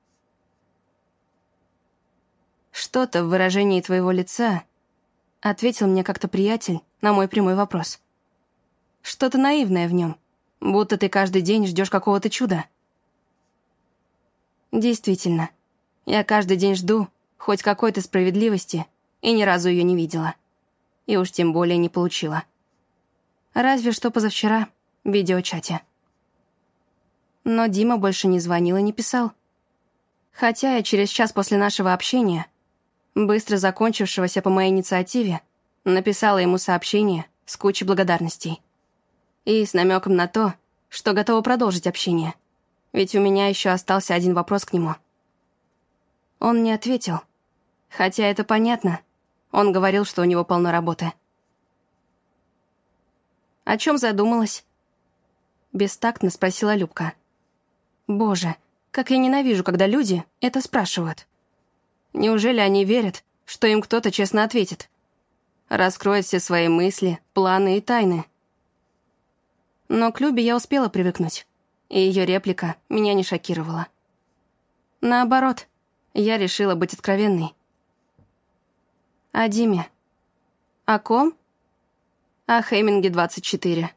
Что-то в выражении твоего лица ответил мне как-то приятель на мой прямой вопрос. Что-то наивное в нем, будто ты каждый день ждешь какого-то чуда. Действительно, я каждый день жду хоть какой-то справедливости и ни разу ее не видела. И уж тем более не получила. Разве что позавчера в видеочате. Но Дима больше не звонил и не писал. Хотя я через час после нашего общения, быстро закончившегося по моей инициативе, написала ему сообщение с кучей благодарностей. И с намеком на то, что готова продолжить общение. Ведь у меня еще остался один вопрос к нему. Он не ответил. Хотя это понятно. Он говорил, что у него полно работы. «О чем задумалась?» Бестактно спросила Любка. «Боже, как я ненавижу, когда люди это спрашивают. Неужели они верят, что им кто-то честно ответит? Раскроет все свои мысли, планы и тайны?» Но к Любе я успела привыкнуть, и ее реплика меня не шокировала. Наоборот, я решила быть откровенной. О Диме. О ком? О Хеминге 24.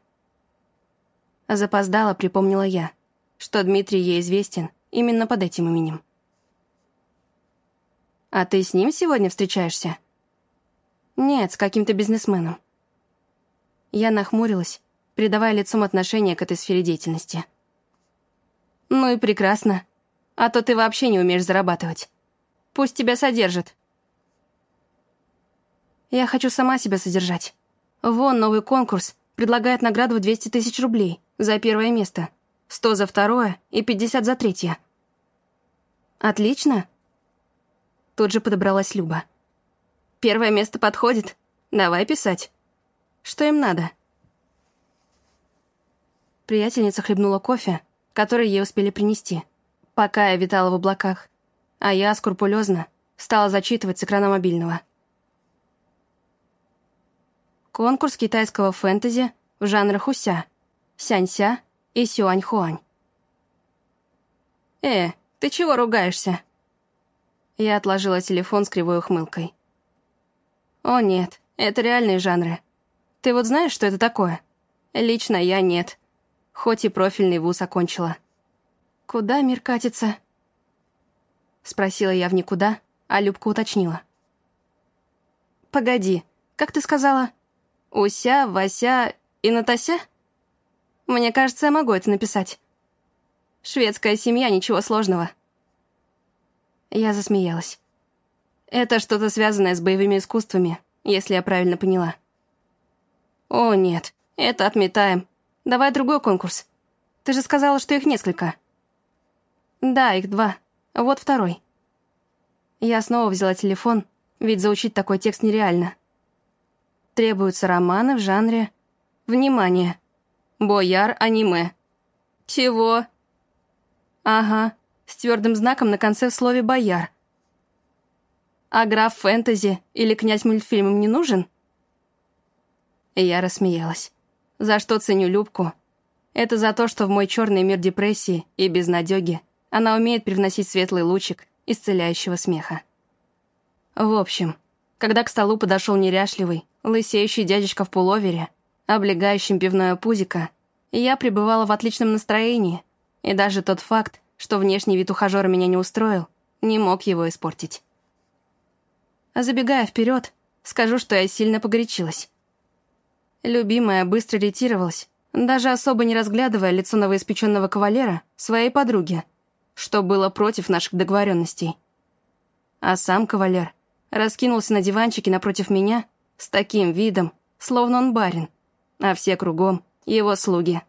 Запоздала, припомнила я, что Дмитрий ей известен именно под этим именем. «А ты с ним сегодня встречаешься?» «Нет, с каким-то бизнесменом». Я нахмурилась, придавая лицом отношение к этой сфере деятельности. «Ну и прекрасно. А то ты вообще не умеешь зарабатывать. Пусть тебя содержат». «Я хочу сама себя содержать. Вон новый конкурс предлагает награду в 200 тысяч рублей за первое место, 100 за второе и 50 за третье». «Отлично». Тут же подобралась Люба. «Первое место подходит. Давай писать. Что им надо?» Приятельница хлебнула кофе, который ей успели принести, пока я витала в облаках, а я скрупулезно стала зачитывать с экрана мобильного. Конкурс китайского фэнтези в жанрах уся, сянься и сюань-хуань. «Э, ты чего ругаешься?» Я отложила телефон с кривой ухмылкой. «О нет, это реальные жанры. Ты вот знаешь, что это такое? Лично я нет хоть и профильный вуз окончила. «Куда мир катится?» Спросила я в никуда, а Любка уточнила. «Погоди, как ты сказала? Уся, Вася и Натася? Мне кажется, я могу это написать. Шведская семья, ничего сложного». Я засмеялась. Это что-то связанное с боевыми искусствами, если я правильно поняла. «О, нет, это отметаем. Давай другой конкурс. Ты же сказала, что их несколько. Да, их два. Вот второй. Я снова взяла телефон, ведь заучить такой текст нереально. Требуются романы в жанре... Внимание! Бояр аниме. Чего? Ага, с твердым знаком на конце в слове «бояр». А граф фэнтези или князь мультфильмом не нужен? Я рассмеялась. За что ценю Любку? Это за то, что в мой черный мир депрессии и безнадёги она умеет привносить светлый лучик исцеляющего смеха. В общем, когда к столу подошел неряшливый, лысеющий дядечка в пуловере, облегающим пивное пузико, я пребывала в отличном настроении, и даже тот факт, что внешний вид ухажера меня не устроил, не мог его испортить. забегая вперед, скажу, что я сильно погорячилась. Любимая быстро ретировалась, даже особо не разглядывая лицо новоиспеченного кавалера своей подруги, что было против наших договоренностей. А сам кавалер раскинулся на диванчике напротив меня с таким видом, словно он барин, а все кругом его слуги.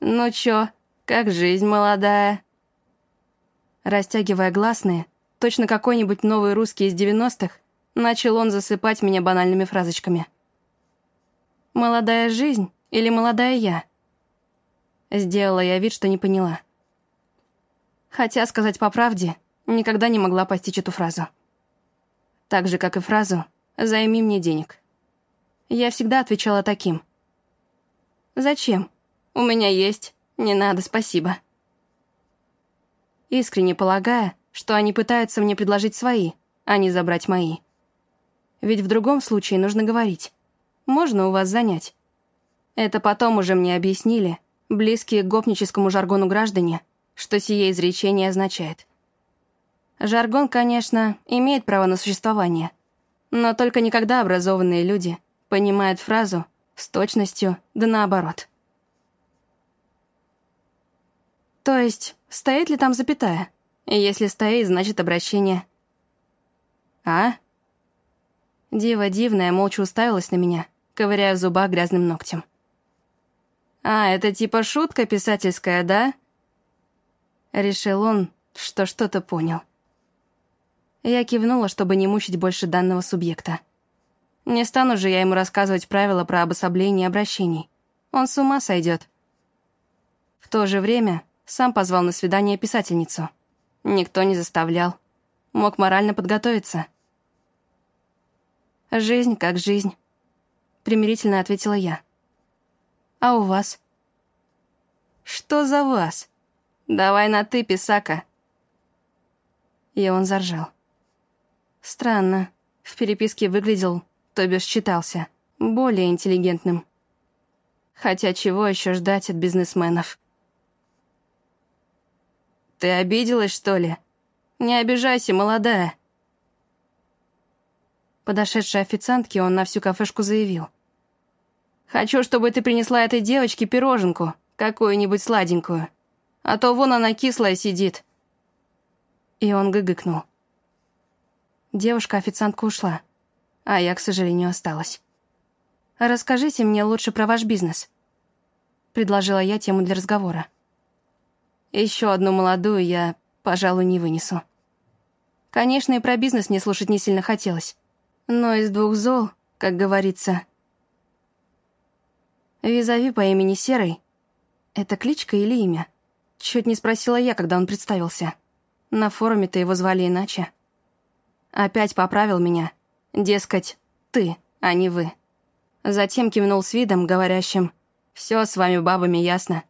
«Ну чё, как жизнь молодая?» Растягивая гласные, точно какой-нибудь новый русский из девяностых, начал он засыпать меня банальными фразочками. «Молодая жизнь или молодая я?» Сделала я вид, что не поняла. Хотя, сказать по правде, никогда не могла постичь эту фразу. Так же, как и фразу «займи мне денег». Я всегда отвечала таким. «Зачем? У меня есть. Не надо, спасибо». Искренне полагая, что они пытаются мне предложить свои, а не забрать мои. Ведь в другом случае нужно говорить. «Можно у вас занять?» Это потом уже мне объяснили, близкие к гопническому жаргону граждане, что сие изречение означает. Жаргон, конечно, имеет право на существование, но только никогда образованные люди понимают фразу с точностью да наоборот. То есть, стоит ли там запятая? Если стоит, значит обращение. А? Дива дивная молча уставилась на меня, ковыряя в зубах грязным ногтем. «А, это типа шутка писательская, да?» Решил он, что что-то понял. Я кивнула, чтобы не мучить больше данного субъекта. Не стану же я ему рассказывать правила про обособление обращений. Он с ума сойдет. В то же время сам позвал на свидание писательницу. Никто не заставлял. Мог морально подготовиться. «Жизнь как жизнь», — примирительно ответила я. «А у вас?» «Что за вас? Давай на «ты», писака». И он заржал. Странно. В переписке выглядел, то бишь читался, более интеллигентным. Хотя чего еще ждать от бизнесменов? «Ты обиделась, что ли? Не обижайся, молодая!» Подошедшей официантке он на всю кафешку заявил. «Хочу, чтобы ты принесла этой девочке пироженку, какую-нибудь сладенькую. А то вон она кислая сидит». И он гыгыкнул. Девушка-официантка ушла, а я, к сожалению, осталась. «Расскажите мне лучше про ваш бизнес», — предложила я тему для разговора. Еще одну молодую я, пожалуй, не вынесу. Конечно, и про бизнес мне слушать не сильно хотелось. Но из двух зол, как говорится... Визави по имени Серый — это кличка или имя? Чуть не спросила я, когда он представился. На форуме-то его звали иначе. Опять поправил меня. Дескать, ты, а не вы. Затем кивнул с видом, говорящим, «Все с вами бабами ясно.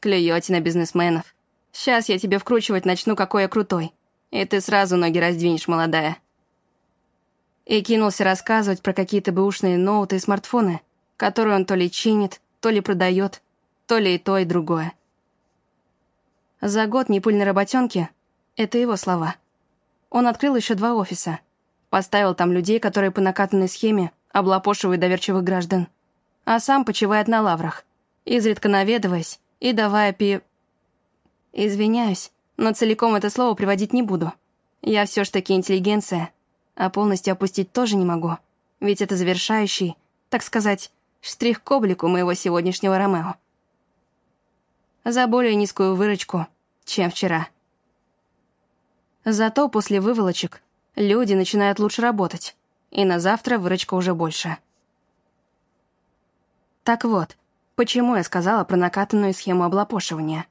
Клюете на бизнесменов. Сейчас я тебе вкручивать начну, какой я крутой. И ты сразу ноги раздвинешь, молодая». И кинулся рассказывать про какие-то бэушные ноуты и смартфоны, которые он то ли чинит, то ли продает, то ли и то, и другое. За год непыльной работенки — это его слова — он открыл еще два офиса. Поставил там людей, которые по накатанной схеме облапошивают доверчивых граждан. А сам почивает на лаврах, изредка наведываясь и давая пи... Извиняюсь, но целиком это слово приводить не буду. Я все ж таки интеллигенция, а полностью опустить тоже не могу. Ведь это завершающий, так сказать, штрих к облику моего сегодняшнего Ромео. За более низкую выручку, чем вчера. Зато после выволочек люди начинают лучше работать, и на завтра выручка уже больше. Так вот, почему я сказала про накатанную схему облапошивания?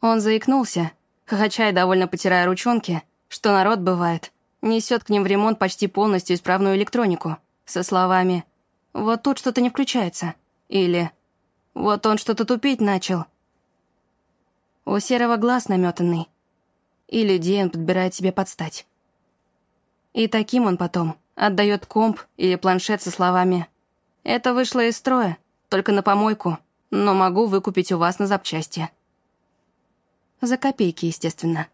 Он заикнулся, хохоча и довольно потирая ручонки, что народ бывает, несет к ним в ремонт почти полностью исправную электронику, со словами «Вот тут что-то не включается» или «Вот он что-то тупить начал». У серого глаз наметанный, и людей он подбирает себе под стать. И таким он потом отдает комп или планшет со словами «Это вышло из строя, только на помойку, но могу выкупить у вас на запчасти». За копейки, естественно.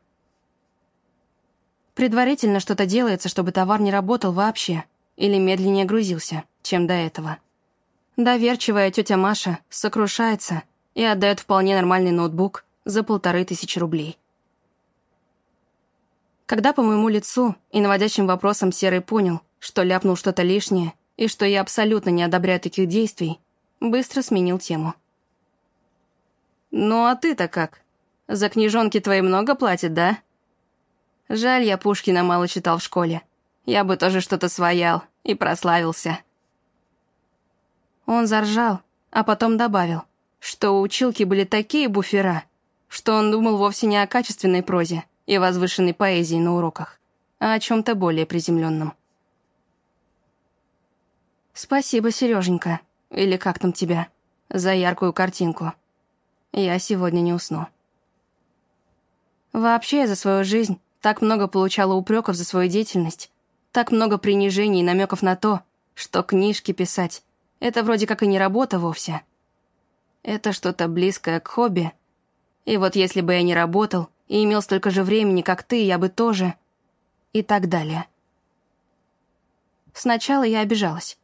Предварительно что-то делается, чтобы товар не работал вообще или медленнее грузился, чем до этого. Доверчивая тетя Маша сокрушается и отдает вполне нормальный ноутбук за полторы тысячи рублей. Когда по моему лицу и наводящим вопросам Серый понял, что ляпнул что-то лишнее и что я абсолютно не одобряю таких действий, быстро сменил тему. «Ну а ты-то как? За книжонки твои много платят, да?» Жаль, я Пушкина мало читал в школе. Я бы тоже что-то своял и прославился. Он заржал, а потом добавил, что у училки были такие буфера, что он думал вовсе не о качественной прозе и возвышенной поэзии на уроках, а о чем-то более приземленном. «Спасибо, Сереженька, или как там тебя, за яркую картинку. Я сегодня не усну». Вообще, я за свою жизнь так много получала упреков за свою деятельность, так много принижений и намеков на то, что книжки писать — это вроде как и не работа вовсе. Это что-то близкое к хобби. И вот если бы я не работал и имел столько же времени, как ты, я бы тоже... И так далее. Сначала я обижалась.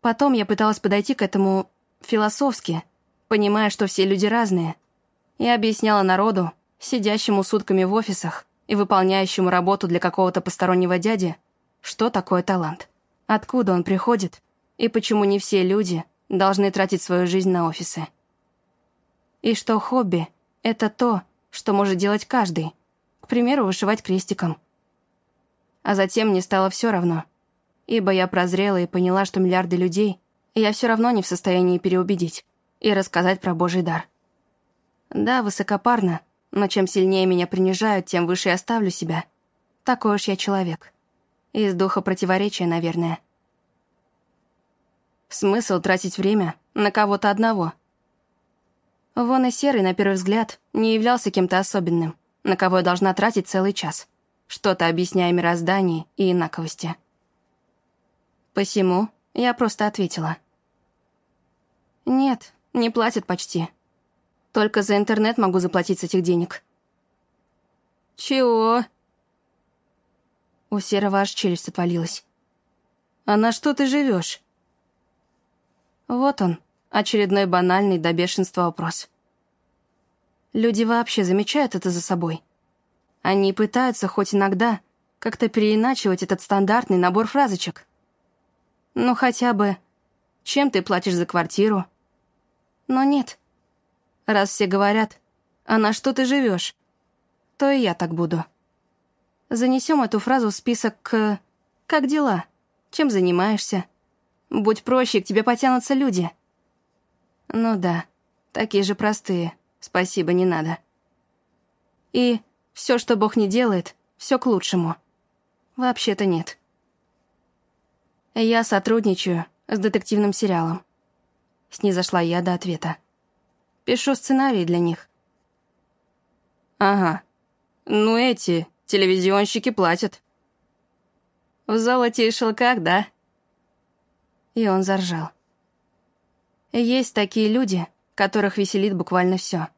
Потом я пыталась подойти к этому философски, понимая, что все люди разные. И объясняла народу, сидящему сутками в офисах и выполняющему работу для какого-то постороннего дяди, что такое талант, откуда он приходит и почему не все люди должны тратить свою жизнь на офисы. И что хобби — это то, что может делать каждый, к примеру, вышивать крестиком. А затем мне стало все равно, ибо я прозрела и поняла, что миллиарды людей я все равно не в состоянии переубедить и рассказать про Божий дар. Да, высокопарно, но чем сильнее меня принижают, тем выше я ставлю себя. Такой уж я человек. Из духа противоречия, наверное. Смысл тратить время на кого-то одного. Вон и Серый, на первый взгляд, не являлся кем-то особенным, на кого я должна тратить целый час, что-то объясняя мироздании и инаковости. Посему я просто ответила. «Нет, не платят почти. Только за интернет могу заплатить с этих денег». «Чего?» У Серого аж челюсть отвалилась. «А на что ты живешь? Вот он, очередной банальный до бешенства вопрос. Люди вообще замечают это за собой. Они пытаются хоть иногда как-то переиначивать этот стандартный набор фразочек. Ну хотя бы «Чем ты платишь за квартиру?» Но нет. Раз все говорят «А на что ты живешь?» то и я так буду. Занесем эту фразу в список к «Как дела? Чем занимаешься?» «Будь проще, к тебе потянутся люди». Ну да, такие же простые. Спасибо, не надо. И все, что Бог не делает, все к лучшему. Вообще-то нет. Я сотрудничаю с детективным сериалом. Снизошла я до ответа. Пишу сценарий для них. Ага. Ну эти Телевизионщики платят. В золоте и шелках, да? И он заржал. Есть такие люди, которых веселит буквально все.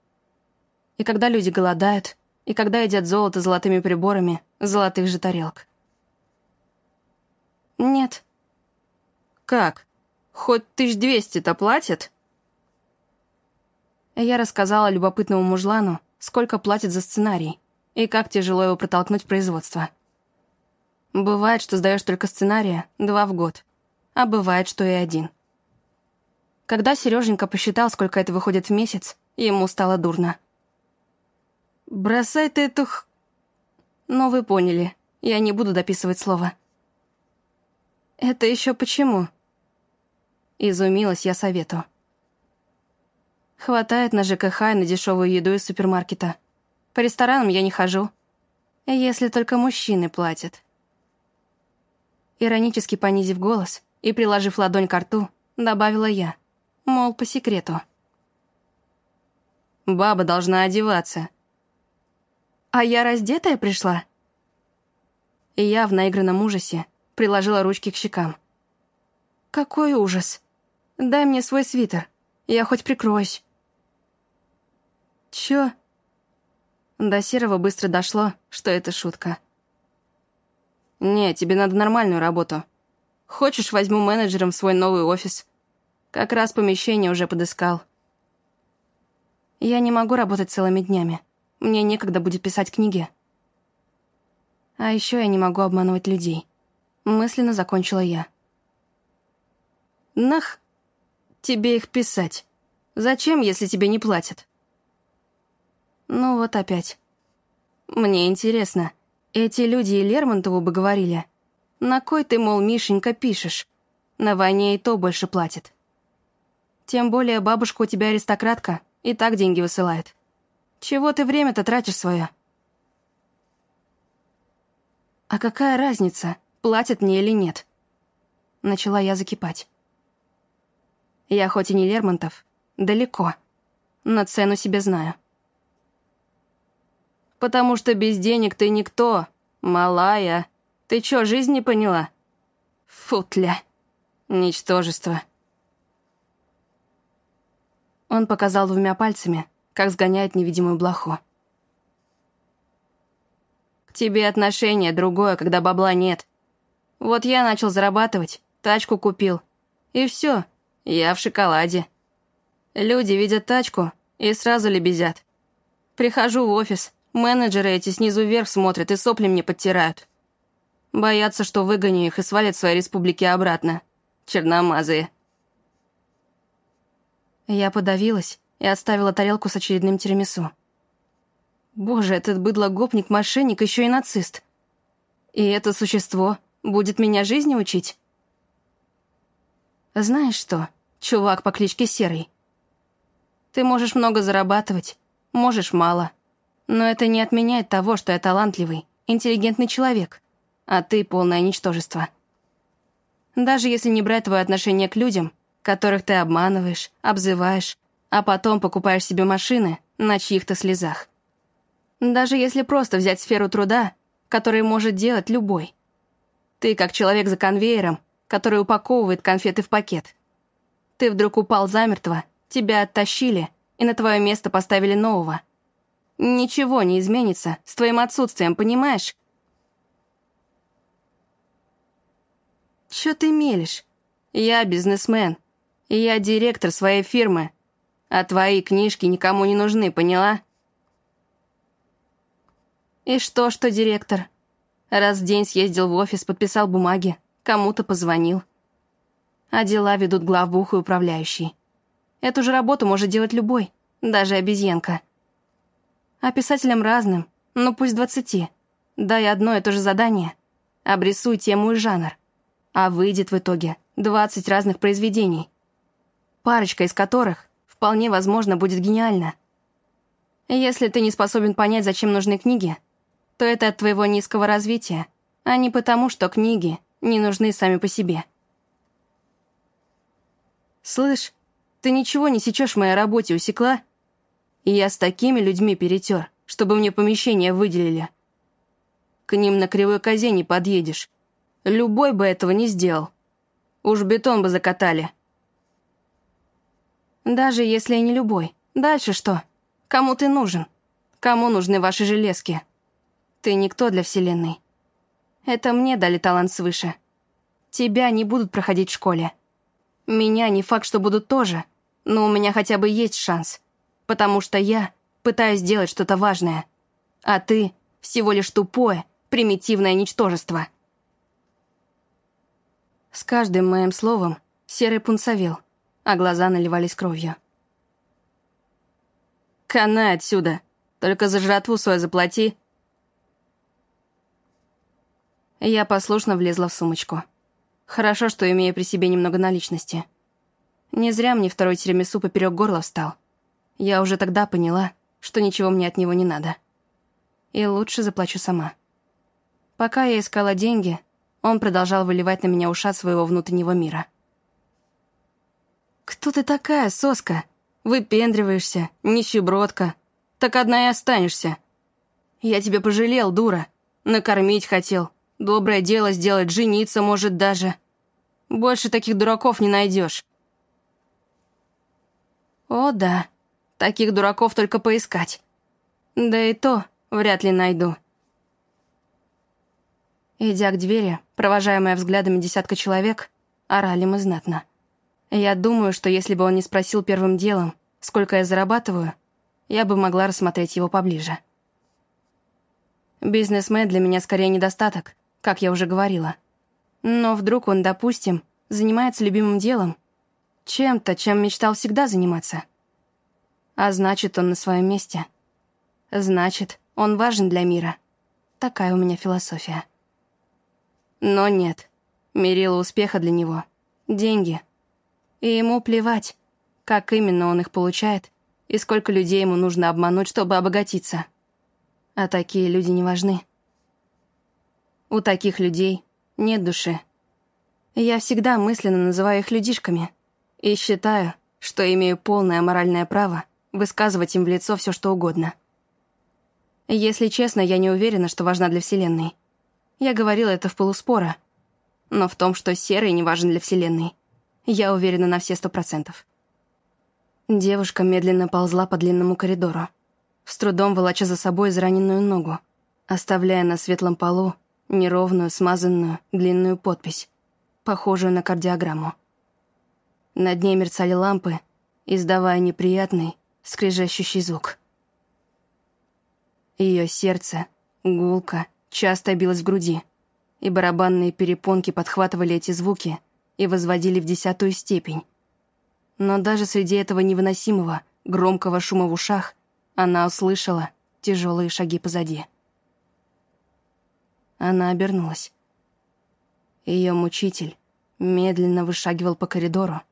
И когда люди голодают, и когда едят золото золотыми приборами, золотых же тарелок. Нет. Как? Хоть тысяч двести-то платят? Я рассказала любопытному мужлану, сколько платят за сценарий и как тяжело его протолкнуть в производство. Бывает, что сдаешь только сценария два в год, а бывает, что и один. Когда Сереженька посчитал, сколько это выходит в месяц, ему стало дурно. «Бросай ты эту х...» «Ну, вы поняли, я не буду дописывать слово». «Это еще почему?» Изумилась я совету. Хватает на ЖКХ и на дешевую еду из супермаркета. По ресторанам я не хожу. Если только мужчины платят. Иронически понизив голос и приложив ладонь к рту, добавила я, мол, по секрету. Баба должна одеваться. А я раздетая пришла? И я в наигранном ужасе приложила ручки к щекам. Какой ужас. Дай мне свой свитер, я хоть прикроюсь. Чё? До Серого быстро дошло, что это шутка. «Не, тебе надо нормальную работу. Хочешь, возьму менеджером в свой новый офис. Как раз помещение уже подыскал». «Я не могу работать целыми днями. Мне некогда будет писать книги. А еще я не могу обманывать людей. Мысленно закончила я. Нах, тебе их писать. Зачем, если тебе не платят? Ну вот опять. Мне интересно, эти люди и Лермонтову бы говорили, на кой ты, мол, Мишенька, пишешь? На войне и то больше платит. Тем более бабушка у тебя аристократка, и так деньги высылает. Чего ты время-то тратишь свое? А какая разница, платят мне или нет? Начала я закипать. Я хоть и не Лермонтов, далеко, но цену себе знаю. Потому что без денег ты никто, малая. Ты чё, жизнь не поняла? Футля. Ничтожество. Он показал двумя пальцами, как сгоняет невидимую блоху. К тебе отношение другое, когда бабла нет. Вот я начал зарабатывать, тачку купил. И все, я в шоколаде. Люди видят тачку и сразу лебезят. Прихожу в офис, менеджеры эти снизу вверх смотрят и сопли мне подтирают. Боятся, что выгоню их и свалят свои республики обратно. Черномазые. Я подавилась и отставила тарелку с очередным тирамису. Боже, этот быдло-гопник-мошенник еще и нацист. И это существо будет меня жизни учить? Знаешь что, чувак по кличке Серый? Ты можешь много зарабатывать, можешь мало. Но это не отменяет того, что я талантливый, интеллигентный человек, а ты полное ничтожество. Даже если не брать твое отношение к людям, которых ты обманываешь, обзываешь, а потом покупаешь себе машины на чьих-то слезах. Даже если просто взять сферу труда, который может делать любой. Ты как человек за конвейером, который упаковывает конфеты в пакет. Ты вдруг упал замертво, тебя оттащили, и на твое место поставили нового. Ничего не изменится с твоим отсутствием, понимаешь? Чё ты мелешь? Я бизнесмен. Я директор своей фирмы. А твои книжки никому не нужны, поняла? И что, что директор? Раз в день съездил в офис, подписал бумаги, кому-то позвонил. А дела ведут главбух и управляющий. Эту же работу может делать любой, даже обезьянка. А писателям разным, ну пусть двадцати. Дай одно и то же задание. Обрисуй тему и жанр. А выйдет в итоге двадцать разных произведений парочка из которых вполне возможно будет гениальна. Если ты не способен понять, зачем нужны книги, то это от твоего низкого развития, а не потому, что книги не нужны сами по себе. Слышь, ты ничего не сечешь в моей работе, усекла? Я с такими людьми перетер, чтобы мне помещение выделили. К ним на кривой козе не подъедешь. Любой бы этого не сделал. Уж бетон бы закатали. Даже если и не любой. Дальше что? Кому ты нужен? Кому нужны ваши железки? Ты никто для Вселенной. Это мне дали талант свыше. Тебя не будут проходить в школе. Меня не факт, что будут тоже, но у меня хотя бы есть шанс. Потому что я пытаюсь сделать что-то важное. А ты всего лишь тупое, примитивное ничтожество. С каждым моим словом Серый пунцовел а глаза наливались кровью. «Канай отсюда! Только за жратву свою заплати!» Я послушно влезла в сумочку. Хорошо, что имею при себе немного наличности. Не зря мне второй тирамису поперек горла встал. Я уже тогда поняла, что ничего мне от него не надо. И лучше заплачу сама. Пока я искала деньги, он продолжал выливать на меня ушат своего внутреннего мира. «Кто ты такая, соска? Выпендриваешься, нищебродка. Так одна и останешься. Я тебя пожалел, дура. Накормить хотел. Доброе дело сделать, жениться, может, даже. Больше таких дураков не найдешь. О, да. Таких дураков только поискать. Да и то вряд ли найду. Идя к двери, провожаемая взглядами десятка человек, орали мы знатно. Я думаю, что если бы он не спросил первым делом, сколько я зарабатываю, я бы могла рассмотреть его поближе. Бизнесмен для меня скорее недостаток, как я уже говорила. Но вдруг он, допустим, занимается любимым делом, чем-то, чем мечтал всегда заниматься. А значит, он на своем месте. Значит, он важен для мира. Такая у меня философия. Но нет. Мерило успеха для него — деньги. И ему плевать, как именно он их получает и сколько людей ему нужно обмануть, чтобы обогатиться. А такие люди не важны. У таких людей нет души. Я всегда мысленно называю их людишками и считаю, что имею полное моральное право высказывать им в лицо все, что угодно. Если честно, я не уверена, что важна для Вселенной. Я говорила это в полуспора. Но в том, что серый не важен для Вселенной, я уверена на все сто процентов. Девушка медленно ползла по длинному коридору, с трудом волоча за собой израненную ногу, оставляя на светлом полу неровную, смазанную, длинную подпись, похожую на кардиограмму. Над ней мерцали лампы, издавая неприятный, скрежещущий звук. Ее сердце, гулко, часто билось в груди, и барабанные перепонки подхватывали эти звуки и возводили в десятую степень. Но даже среди этого невыносимого, громкого шума в ушах она услышала тяжелые шаги позади. Она обернулась. Ее мучитель медленно вышагивал по коридору,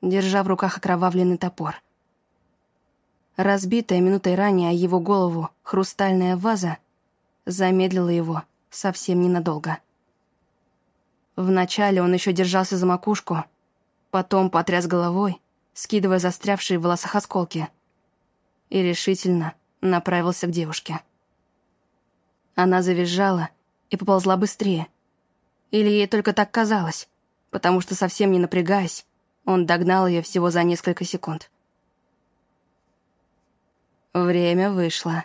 держа в руках окровавленный топор. Разбитая минутой ранее его голову хрустальная ваза замедлила его совсем ненадолго. Вначале он еще держался за макушку, потом потряс головой, скидывая застрявшие в волосах осколки, и решительно направился к девушке. Она завизжала и поползла быстрее. Или ей только так казалось, потому что совсем не напрягаясь, он догнал ее всего за несколько секунд. «Время вышло»,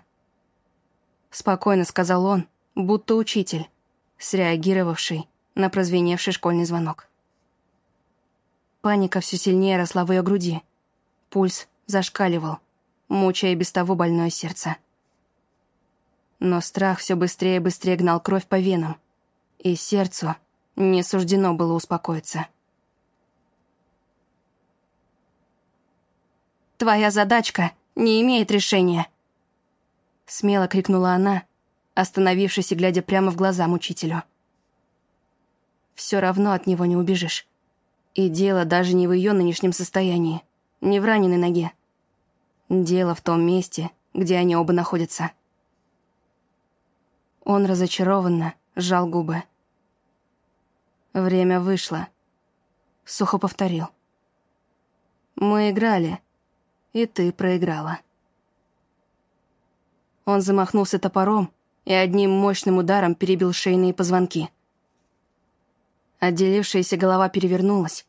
— спокойно сказал он, будто учитель, среагировавший на прозвеневший школьный звонок. Паника все сильнее росла в ее груди. Пульс зашкаливал, мучая без того больное сердце. Но страх все быстрее и быстрее гнал кровь по венам, и сердцу не суждено было успокоиться. «Твоя задачка не имеет решения!» Смело крикнула она, остановившись и глядя прямо в глаза мучителю. «Все равно от него не убежишь. И дело даже не в ее нынешнем состоянии, не в раненой ноге. Дело в том месте, где они оба находятся». Он разочарованно сжал губы. «Время вышло», — сухо повторил. «Мы играли, и ты проиграла». Он замахнулся топором и одним мощным ударом перебил шейные позвонки. Отделившаяся голова перевернулась,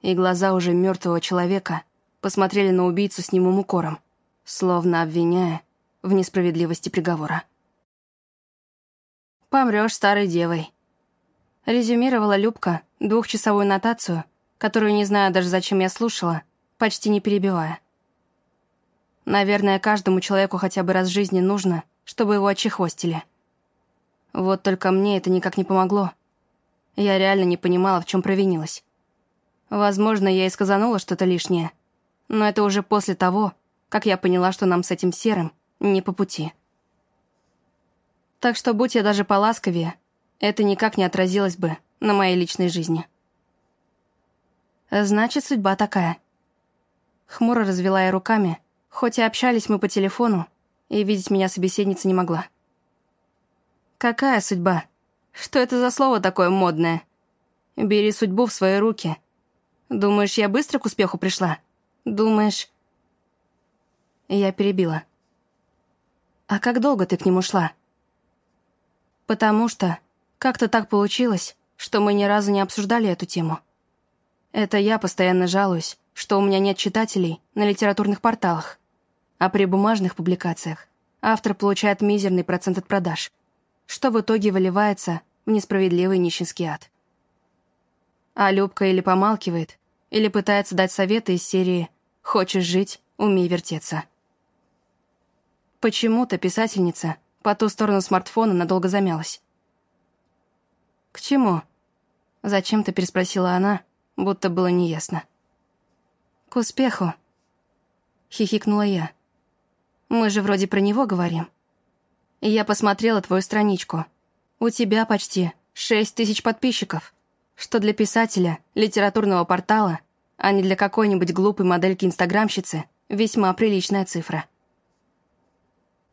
и глаза уже мертвого человека посмотрели на убийцу с немым укором, словно обвиняя в несправедливости приговора. «Помрёшь старой девой», — резюмировала Любка двухчасовую нотацию, которую не знаю даже зачем я слушала, почти не перебивая. Наверное, каждому человеку хотя бы раз в жизни нужно, чтобы его отчехвостили. Вот только мне это никак не помогло. Я реально не понимала, в чем провинилась. Возможно, я и сказанула что-то лишнее, но это уже после того, как я поняла, что нам с этим серым не по пути. Так что, будь я даже поласковее, это никак не отразилось бы на моей личной жизни. Значит, судьба такая. Хмуро развела я руками, хоть и общались мы по телефону, и видеть меня собеседница не могла. Какая судьба? Что это за слово такое модное? Бери судьбу в свои руки. Думаешь, я быстро к успеху пришла? Думаешь... Я перебила. А как долго ты к нему шла? Потому что как-то так получилось, что мы ни разу не обсуждали эту тему. Это я постоянно жалуюсь, что у меня нет читателей на литературных порталах, а при бумажных публикациях автор получает мизерный процент от продаж, что в итоге выливается в несправедливый нищенский ад. А Любка или помалкивает, или пытается дать советы из серии «Хочешь жить, умей вертеться». Почему-то писательница по ту сторону смартфона надолго замялась. «К чему?» Зачем-то переспросила она, будто было неясно. «К успеху», — хихикнула я. «Мы же вроде про него говорим». Я посмотрела твою страничку. У тебя почти шесть тысяч подписчиков, что для писателя, литературного портала, а не для какой-нибудь глупой модельки-инстаграмщицы, весьма приличная цифра.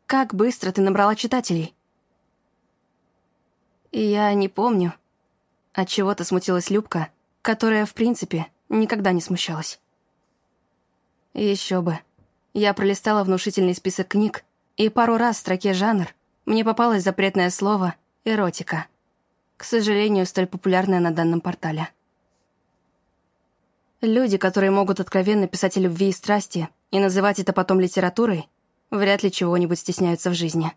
Как быстро ты набрала читателей? Я не помню. От чего то смутилась Любка, которая, в принципе, никогда не смущалась. Еще бы. Я пролистала внушительный список книг, и пару раз в строке «жанр» мне попалось запретное слово «эротика». К сожалению, столь популярное на данном портале. Люди, которые могут откровенно писать о любви и страсти и называть это потом литературой, вряд ли чего-нибудь стесняются в жизни.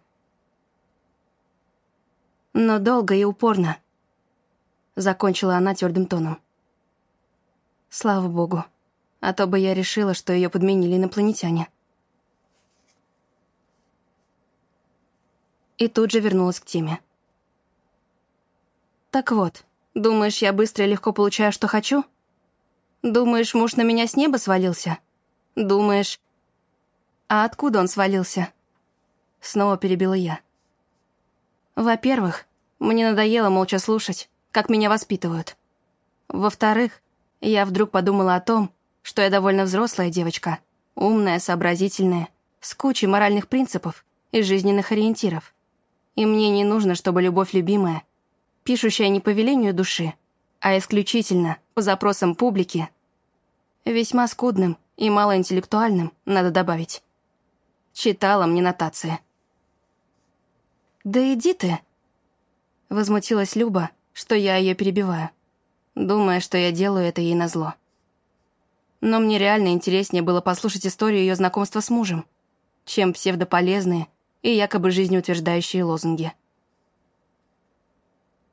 Но долго и упорно. Закончила она твердым тоном. Слава богу. А то бы я решила, что ее подменили инопланетяне. И тут же вернулась к теме. «Так вот, думаешь, я быстро и легко получаю, что хочу? Думаешь, муж на меня с неба свалился? Думаешь...» «А откуда он свалился?» Снова перебила я. «Во-первых, мне надоело молча слушать, как меня воспитывают. Во-вторых, я вдруг подумала о том, что я довольно взрослая девочка, умная, сообразительная, с кучей моральных принципов и жизненных ориентиров. И мне не нужно, чтобы любовь любимая, пишущая не по велению души, а исключительно по запросам публики, весьма скудным и малоинтеллектуальным, надо добавить. Читала мне нотации. «Да иди ты!» Возмутилась Люба, что я ее перебиваю, думая, что я делаю это ей назло. Но мне реально интереснее было послушать историю ее знакомства с мужем, чем псевдополезные и якобы жизнеутверждающие лозунги.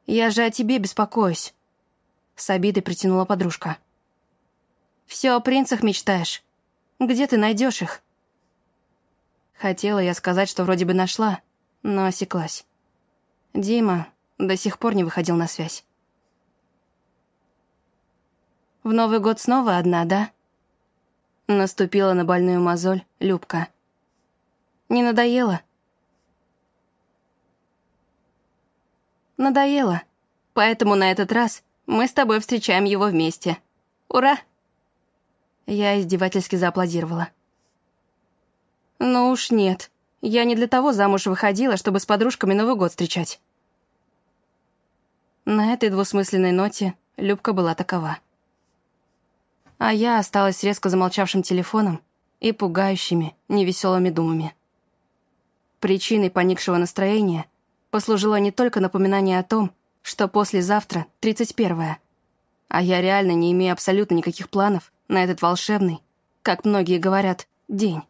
«Я же о тебе беспокоюсь», — с обидой притянула подружка. «Все о принцах мечтаешь. Где ты найдешь их?» Хотела я сказать, что вроде бы нашла, но осеклась. Дима до сих пор не выходил на связь. «В Новый год снова одна, да?» Наступила на больную мозоль Любка. «Не надоело?» «Надоело. Поэтому на этот раз мы с тобой встречаем его вместе. Ура!» Я издевательски зааплодировала. «Ну уж нет. Я не для того замуж выходила, чтобы с подружками Новый год встречать». На этой двусмысленной ноте Любка была такова. А я осталась резко замолчавшим телефоном и пугающими, невеселыми думами. Причиной поникшего настроения — послужило не только напоминание о том, что послезавтра 31-е, а я реально не имею абсолютно никаких планов на этот волшебный, как многие говорят, день.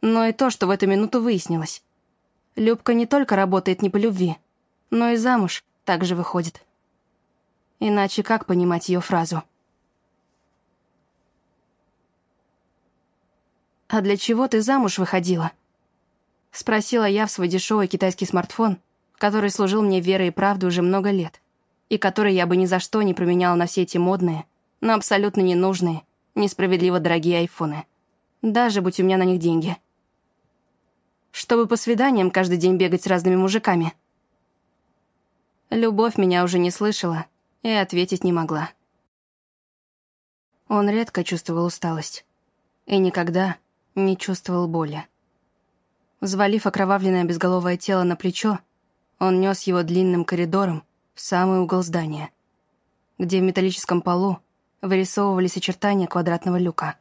Но и то, что в эту минуту выяснилось. Любка не только работает не по любви, но и замуж также выходит. Иначе как понимать ее фразу? «А для чего ты замуж выходила?» Спросила я в свой дешевый китайский смартфон, который служил мне верой и правдой уже много лет, и который я бы ни за что не променяла на все эти модные, но абсолютно ненужные, несправедливо дорогие айфоны. Даже будь у меня на них деньги. Чтобы по свиданиям каждый день бегать с разными мужиками. Любовь меня уже не слышала и ответить не могла. Он редко чувствовал усталость и никогда не чувствовал боли. Взвалив окровавленное безголовое тело на плечо, он нес его длинным коридором в самый угол здания, где в металлическом полу вырисовывались очертания квадратного люка.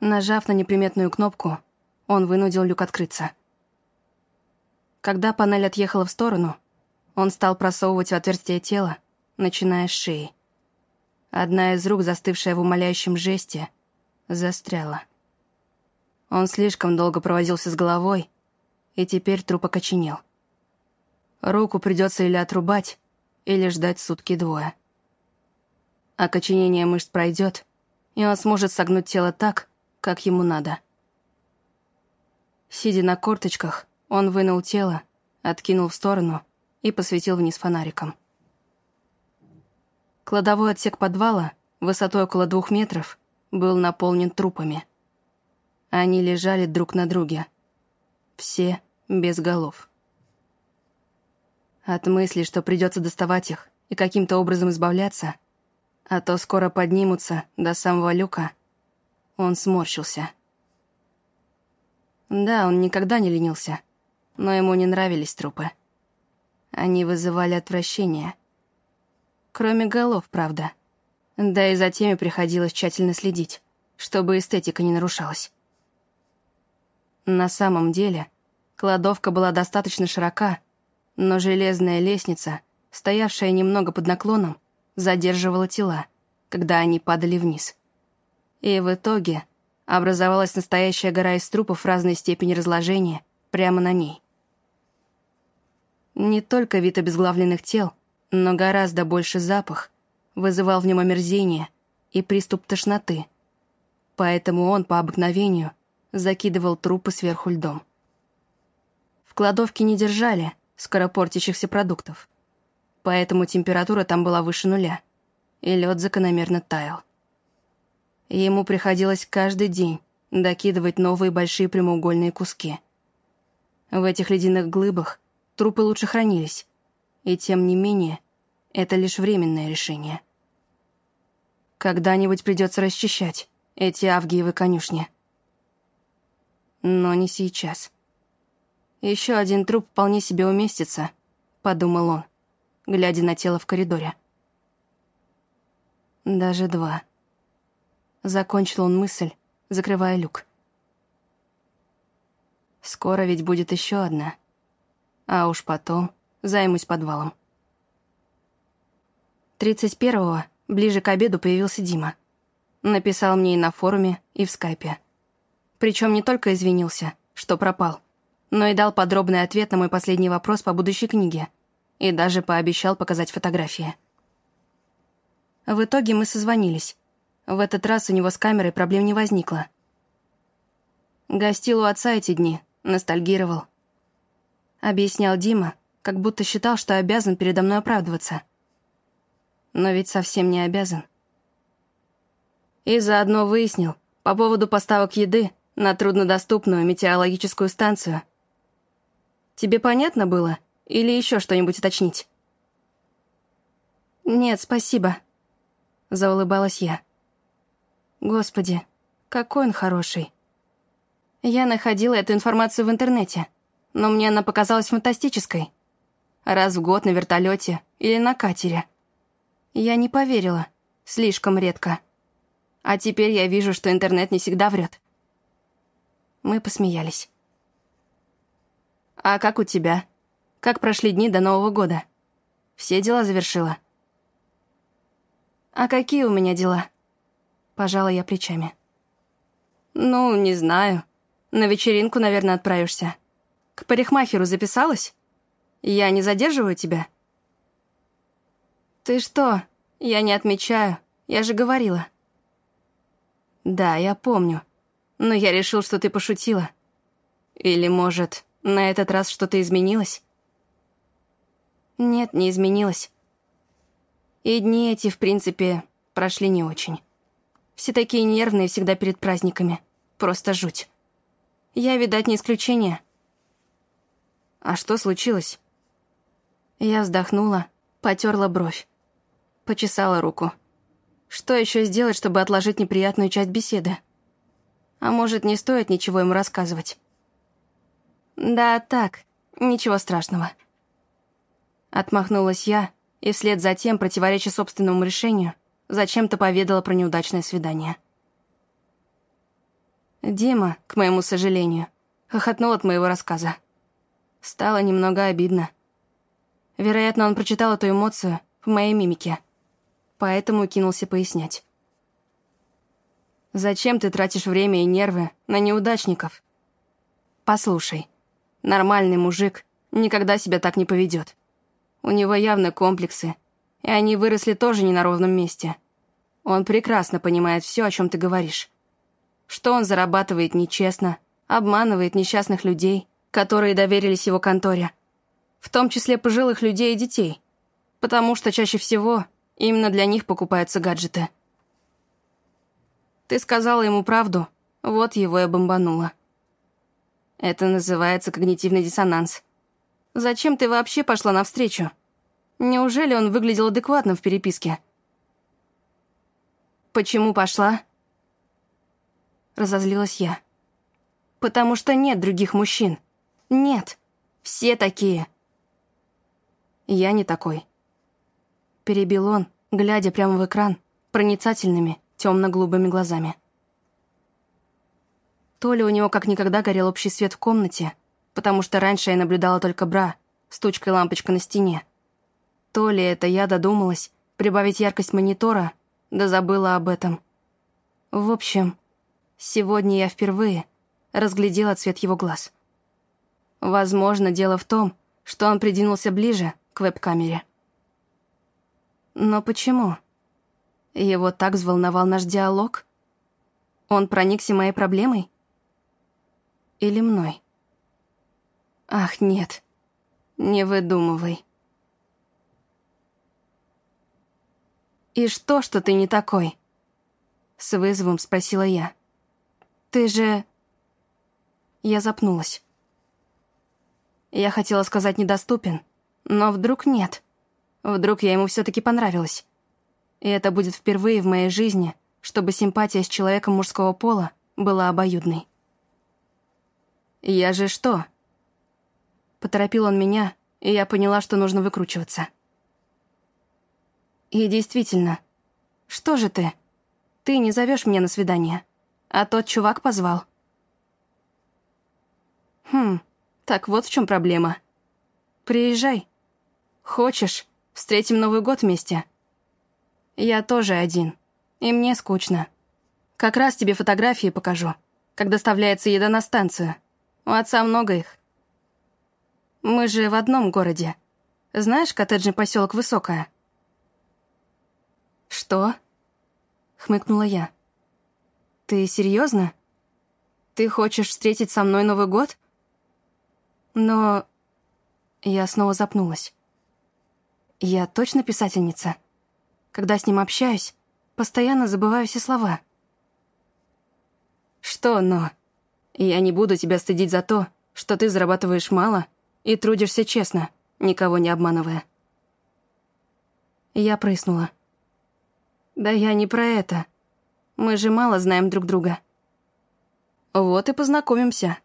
Нажав на неприметную кнопку, он вынудил люк открыться. Когда панель отъехала в сторону, он стал просовывать в отверстие тела, начиная с шеи. Одна из рук, застывшая в умоляющем жесте, застряла. Он слишком долго провозился с головой, и теперь труп окоченел. Руку придется или отрубать, или ждать сутки двое. Окоченение мышц пройдет, и он сможет согнуть тело так, как ему надо. Сидя на корточках, он вынул тело, откинул в сторону и посветил вниз фонариком. Кладовой отсек подвала, высотой около двух метров, был наполнен трупами. Они лежали друг на друге. Все без голов. От мысли, что придется доставать их и каким-то образом избавляться, а то скоро поднимутся до самого люка, он сморщился. Да, он никогда не ленился, но ему не нравились трупы. Они вызывали отвращение. Кроме голов, правда. Да и за теми приходилось тщательно следить, чтобы эстетика не нарушалась. На самом деле, кладовка была достаточно широка, но железная лестница, стоявшая немного под наклоном, задерживала тела, когда они падали вниз. И в итоге образовалась настоящая гора из трупов разной степени разложения прямо на ней. Не только вид обезглавленных тел, но гораздо больше запах вызывал в нем омерзение и приступ тошноты, поэтому он по обыкновению закидывал трупы сверху льдом. В кладовке не держали, скоропортящихся продуктов. Поэтому температура там была выше нуля, и лед закономерно таял. Ему приходилось каждый день докидывать новые большие прямоугольные куски. В этих ледяных глыбах трупы лучше хранились, и тем не менее это лишь временное решение. Когда-нибудь придется расчищать эти авгиевы конюшни. Но не сейчас. Еще один труп вполне себе уместится, подумал он, глядя на тело в коридоре. Даже два. Закончил он мысль, закрывая люк. Скоро ведь будет еще одна. А уж потом займусь подвалом. Тридцать первого, ближе к обеду, появился Дима. Написал мне и на форуме, и в скайпе. Причем не только извинился, что пропал, но и дал подробный ответ на мой последний вопрос по будущей книге и даже пообещал показать фотографии. В итоге мы созвонились. В этот раз у него с камерой проблем не возникло. Гостил у отца эти дни, ностальгировал. Объяснял Дима, как будто считал, что обязан передо мной оправдываться. Но ведь совсем не обязан. И заодно выяснил, по поводу поставок еды на труднодоступную метеорологическую станцию — Тебе понятно было? Или еще что-нибудь уточнить?» «Нет, спасибо», — заулыбалась я. «Господи, какой он хороший». Я находила эту информацию в интернете, но мне она показалась фантастической. Раз в год на вертолете или на катере. Я не поверила, слишком редко. А теперь я вижу, что интернет не всегда врет. Мы посмеялись. «А как у тебя? Как прошли дни до Нового года? Все дела завершила?» «А какие у меня дела?» Пожала я плечами. «Ну, не знаю. На вечеринку, наверное, отправишься. К парикмахеру записалась? Я не задерживаю тебя?» «Ты что? Я не отмечаю. Я же говорила». «Да, я помню. Но я решил, что ты пошутила. Или, может, на этот раз что-то изменилось? Нет, не изменилось. И дни эти, в принципе, прошли не очень. Все такие нервные всегда перед праздниками. Просто жуть. Я, видать, не исключение. А что случилось? Я вздохнула, потерла бровь, почесала руку. Что еще сделать, чтобы отложить неприятную часть беседы? А может, не стоит ничего ему рассказывать? «Да, так, ничего страшного». Отмахнулась я, и вслед за тем, противореча собственному решению, зачем-то поведала про неудачное свидание. Дима, к моему сожалению, хохотнул от моего рассказа. Стало немного обидно. Вероятно, он прочитал эту эмоцию в моей мимике, поэтому кинулся пояснять. «Зачем ты тратишь время и нервы на неудачников? Послушай, Нормальный мужик никогда себя так не поведет. У него явно комплексы, и они выросли тоже не на ровном месте. Он прекрасно понимает все, о чем ты говоришь. Что он зарабатывает нечестно, обманывает несчастных людей, которые доверились его конторе. В том числе пожилых людей и детей. Потому что чаще всего Именно для них покупаются гаджеты. Ты сказала ему правду, вот его я бомбанула. Это называется когнитивный диссонанс. Зачем ты вообще пошла навстречу? Неужели он выглядел адекватно в переписке? Почему пошла? Разозлилась я. Потому что нет других мужчин. Нет. Все такие. Я не такой. Перебил он, глядя прямо в экран, проницательными, темно-голубыми глазами. То ли у него как никогда горел общий свет в комнате, потому что раньше я наблюдала только бра с тучкой лампочка на стене. То ли это я додумалась прибавить яркость монитора, да забыла об этом. В общем, сегодня я впервые разглядела цвет его глаз. Возможно, дело в том, что он придвинулся ближе к веб-камере. Но почему? Его так взволновал наш диалог? Он проникся моей проблемой? Или мной? Ах, нет. Не выдумывай. «И что, что ты не такой?» С вызовом спросила я. «Ты же...» Я запнулась. Я хотела сказать «недоступен», но вдруг нет. Вдруг я ему все-таки понравилась. И это будет впервые в моей жизни, чтобы симпатия с человеком мужского пола была обоюдной. «Я же что?» Поторопил он меня, и я поняла, что нужно выкручиваться. «И действительно, что же ты? Ты не зовешь меня на свидание, а тот чувак позвал». «Хм, так вот в чем проблема. Приезжай. Хочешь, встретим Новый год вместе?» «Я тоже один, и мне скучно. Как раз тебе фотографии покажу, как доставляется еда на станцию. У отца много их. Мы же в одном городе. Знаешь коттеджный поселок Высокая?» «Что?» — хмыкнула я. «Ты серьезно? Ты хочешь встретить со мной Новый год?» «Но...» Я снова запнулась. «Я точно писательница?» Когда с ним общаюсь, постоянно забываю все слова. Что «но»? Я не буду тебя стыдить за то, что ты зарабатываешь мало и трудишься честно, никого не обманывая. Я прыснула. Да я не про это. Мы же мало знаем друг друга. Вот и познакомимся.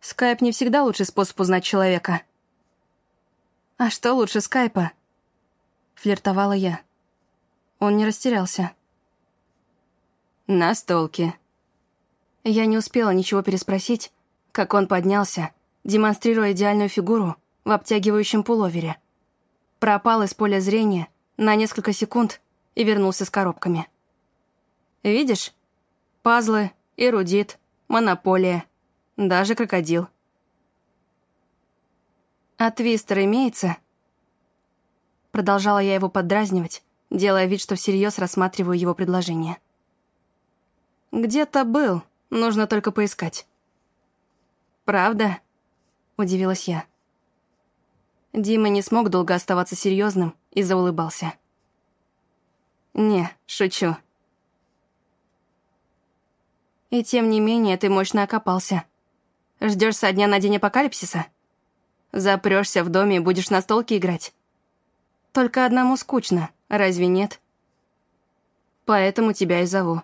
Скайп не всегда лучший способ узнать человека. А что лучше скайпа? Флиртовала я. Он не растерялся. «Настолки». Я не успела ничего переспросить, как он поднялся, демонстрируя идеальную фигуру в обтягивающем пуловере. Пропал из поля зрения на несколько секунд и вернулся с коробками. «Видишь? Пазлы, эрудит, монополия, даже крокодил». «А твистер имеется?» Продолжала я его поддразнивать, делая вид, что всерьез рассматриваю его предложение. «Где-то был, нужно только поискать». «Правда?» — удивилась я. Дима не смог долго оставаться серьезным и заулыбался. «Не, шучу». «И тем не менее ты мощно окопался. Ждешь со дня на день апокалипсиса? Запрешься в доме и будешь на столке играть? Только одному скучно, разве нет? Поэтому тебя и зову.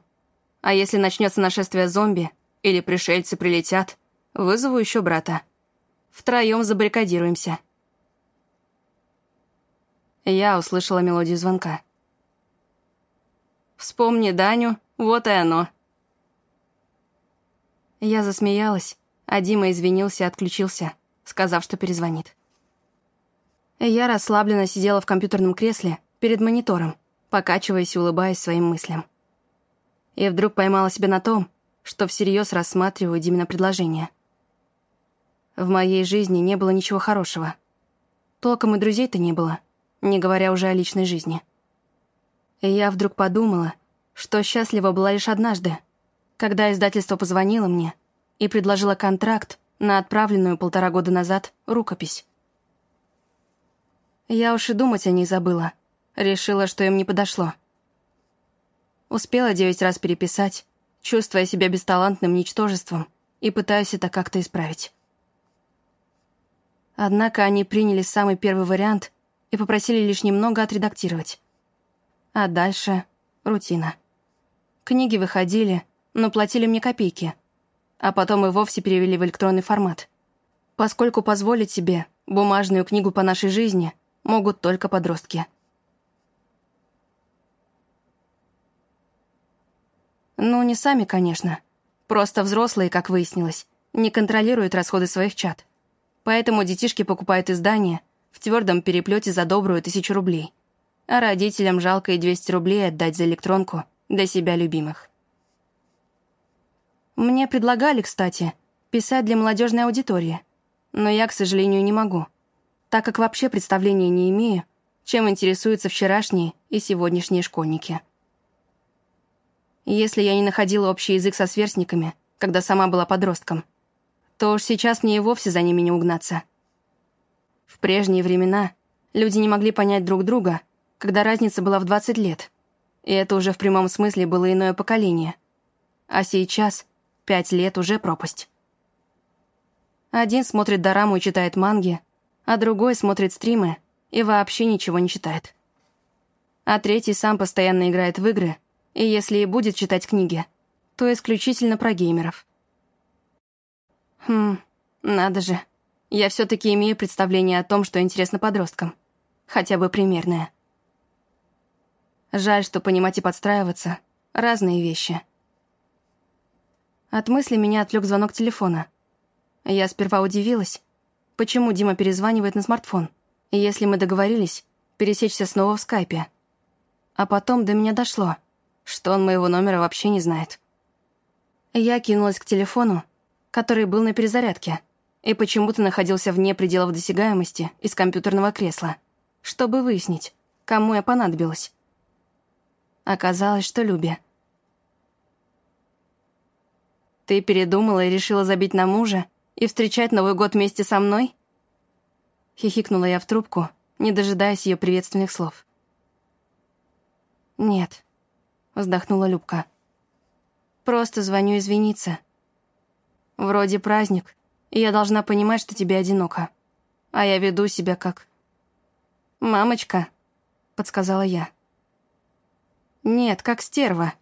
А если начнется нашествие зомби, или пришельцы прилетят, вызову еще брата. Втроем забаррикадируемся. Я услышала мелодию звонка. «Вспомни Даню, вот и оно». Я засмеялась, а Дима извинился и отключился, сказав, что перезвонит. Я расслабленно сидела в компьютерном кресле перед монитором, покачиваясь и улыбаясь своим мыслям. И вдруг поймала себя на том, что всерьез рассматриваю Димина предложение. В моей жизни не было ничего хорошего. Толком и друзей-то не было, не говоря уже о личной жизни. И я вдруг подумала, что счастлива была лишь однажды, когда издательство позвонило мне и предложило контракт на отправленную полтора года назад рукопись. Я уж и думать о ней забыла, Решила, что им не подошло. Успела девять раз переписать, чувствуя себя бесталантным ничтожеством, и пытаюсь это как-то исправить. Однако они приняли самый первый вариант и попросили лишь немного отредактировать. А дальше — рутина. Книги выходили, но платили мне копейки, а потом и вовсе перевели в электронный формат. Поскольку позволить себе бумажную книгу по нашей жизни могут только подростки. Ну, не сами, конечно. Просто взрослые, как выяснилось, не контролируют расходы своих чат. Поэтому детишки покупают издания в твердом переплете за добрую тысячу рублей. А родителям жалко и 200 рублей отдать за электронку для себя любимых. Мне предлагали, кстати, писать для молодежной аудитории, но я, к сожалению, не могу, так как вообще представления не имею, чем интересуются вчерашние и сегодняшние школьники. Если я не находила общий язык со сверстниками, когда сама была подростком, то уж сейчас мне и вовсе за ними не угнаться. В прежние времена люди не могли понять друг друга, когда разница была в 20 лет, и это уже в прямом смысле было иное поколение. А сейчас пять лет уже пропасть. Один смотрит дораму и читает манги, а другой смотрит стримы и вообще ничего не читает. А третий сам постоянно играет в игры — и если и будет читать книги, то исключительно про геймеров. Хм, надо же. Я все таки имею представление о том, что интересно подросткам. Хотя бы примерное. Жаль, что понимать и подстраиваться — разные вещи. От мысли меня отвлек звонок телефона. Я сперва удивилась, почему Дима перезванивает на смартфон, если мы договорились пересечься снова в скайпе. А потом до меня дошло — что он моего номера вообще не знает. Я кинулась к телефону, который был на перезарядке, и почему-то находился вне пределов досягаемости из компьютерного кресла, чтобы выяснить, кому я понадобилась. Оказалось, что Любе. «Ты передумала и решила забить на мужа и встречать Новый год вместе со мной?» Хихикнула я в трубку, не дожидаясь ее приветственных слов. «Нет, вздохнула Любка. «Просто звоню извиниться. Вроде праздник, и я должна понимать, что тебе одиноко. А я веду себя как...» «Мамочка», — подсказала я. «Нет, как стерва».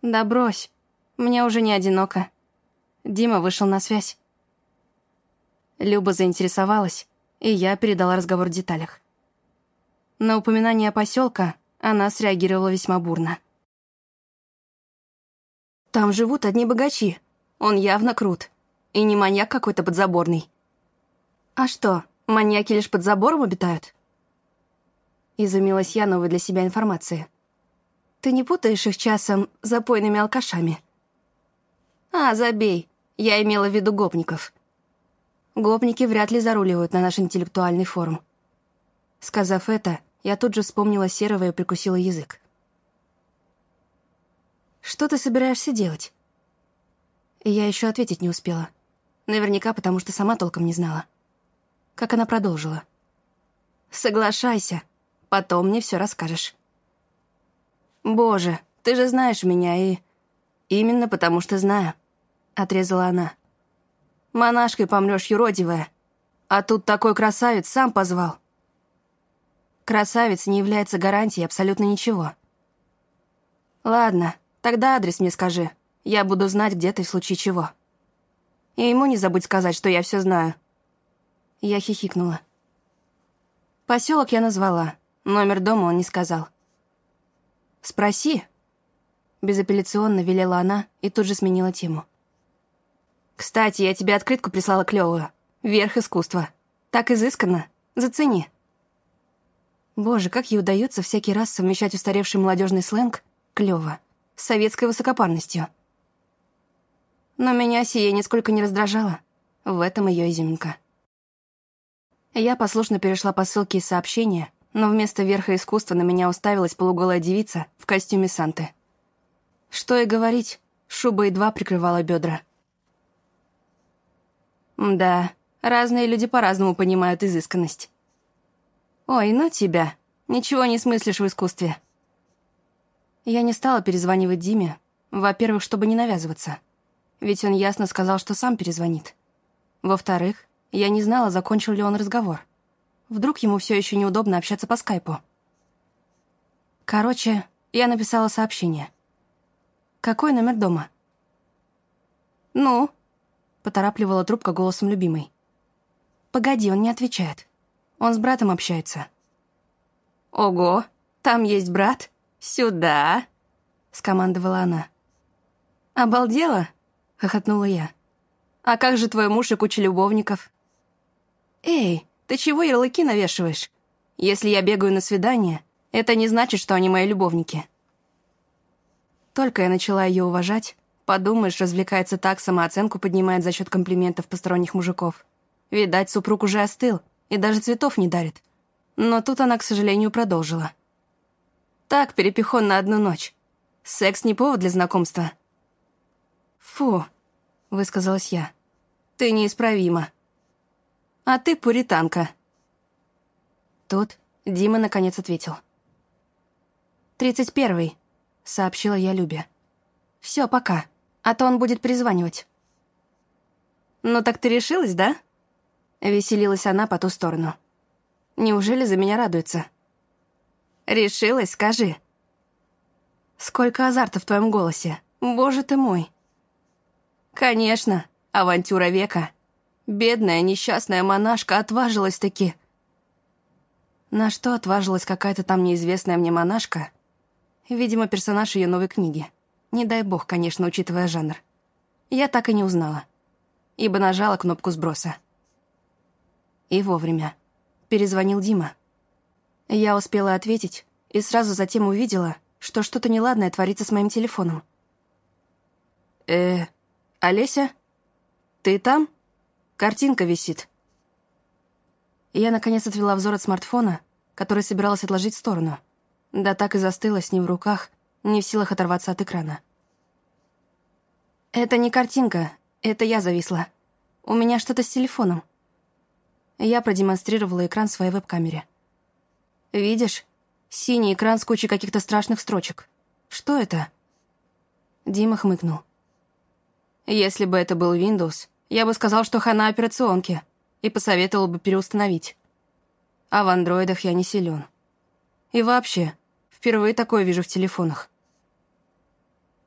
«Да брось, мне уже не одиноко». Дима вышел на связь. Люба заинтересовалась, и я передала разговор в деталях. На упоминание поселка она среагировала весьма бурно. «Там живут одни богачи. Он явно крут. И не маньяк какой-то подзаборный». «А что, маньяки лишь под забором обитают?» Изумилась я новой для себя информацией. «Ты не путаешь их часом запойными алкашами?» «А, забей. Я имела в виду гопников». Гопники вряд ли заруливают на наш интеллектуальный форум. Сказав это, я тут же вспомнила Серого и прикусила язык. «Что ты собираешься делать?» И я еще ответить не успела. Наверняка, потому что сама толком не знала. Как она продолжила. «Соглашайся, потом мне все расскажешь». «Боже, ты же знаешь меня и...» «Именно потому что знаю», — отрезала она. «Монашкой помрешь, юродивая. А тут такой красавец сам позвал». Красавец не является гарантией абсолютно ничего. Ладно, тогда адрес мне скажи. Я буду знать, где ты в случае чего. И ему не забудь сказать, что я все знаю. Я хихикнула. Поселок я назвала, номер дома он не сказал. «Спроси», — безапелляционно велела она и тут же сменила тему. «Кстати, я тебе открытку прислала клёвую. Верх искусства. Так изысканно. Зацени». Боже, как ей удается всякий раз совмещать устаревший молодежный сленг клёво с советской высокопарностью. Но меня сие нисколько не раздражало. В этом ее изюминка. Я послушно перешла по ссылке из сообщения, но вместо верха искусства на меня уставилась полуголая девица в костюме Санты. Что и говорить, шуба едва прикрывала бедра. Да, разные люди по-разному понимают изысканность. «Ой, ну тебя!» Ничего не смыслишь в искусстве». Я не стала перезванивать Диме, во-первых, чтобы не навязываться, ведь он ясно сказал, что сам перезвонит. Во-вторых, я не знала, закончил ли он разговор. Вдруг ему все еще неудобно общаться по скайпу. Короче, я написала сообщение. «Какой номер дома?» «Ну?» — поторапливала трубка голосом любимой. «Погоди, он не отвечает. Он с братом общается». «Ого, там есть брат? Сюда!» — скомандовала она. «Обалдела?» — хохотнула я. «А как же твой муж и куча любовников?» «Эй, ты чего ярлыки навешиваешь? Если я бегаю на свидание, это не значит, что они мои любовники». Только я начала ее уважать, подумаешь, развлекается так, самооценку поднимает за счет комплиментов посторонних мужиков. Видать, супруг уже остыл и даже цветов не дарит. Но тут она, к сожалению, продолжила. «Так, перепихон на одну ночь. Секс не повод для знакомства». «Фу», — высказалась я. «Ты неисправима». «А ты пуританка». Тут Дима наконец ответил. «Тридцать первый», — сообщила я Любе. «Все, пока, а то он будет призванивать». «Ну так ты решилась, да?» Веселилась она по ту сторону. «Неужели за меня радуется?» «Решилась, скажи». «Сколько азарта в твоем голосе, боже ты мой!» «Конечно, авантюра века. Бедная несчастная монашка отважилась-таки». На что отважилась какая-то там неизвестная мне монашка? Видимо, персонаж ее новой книги. Не дай бог, конечно, учитывая жанр. Я так и не узнала, ибо нажала кнопку сброса. И вовремя. Перезвонил Дима. Я успела ответить и сразу затем увидела, что что-то неладное творится с моим телефоном. «Э, Олеся? Ты там? Картинка висит». Я, наконец, отвела взор от смартфона, который собиралась отложить в сторону. Да так и застыла с ним в руках, не в силах оторваться от экрана. «Это не картинка, это я зависла. У меня что-то с телефоном». Я продемонстрировала экран своей веб-камере. «Видишь? Синий экран с кучей каких-то страшных строчек. Что это?» Дима хмыкнул. Если бы это был Windows, я бы сказал, что хана операционки, и посоветовал бы переустановить. А в андроидах я не силен. И вообще, впервые такое вижу в телефонах.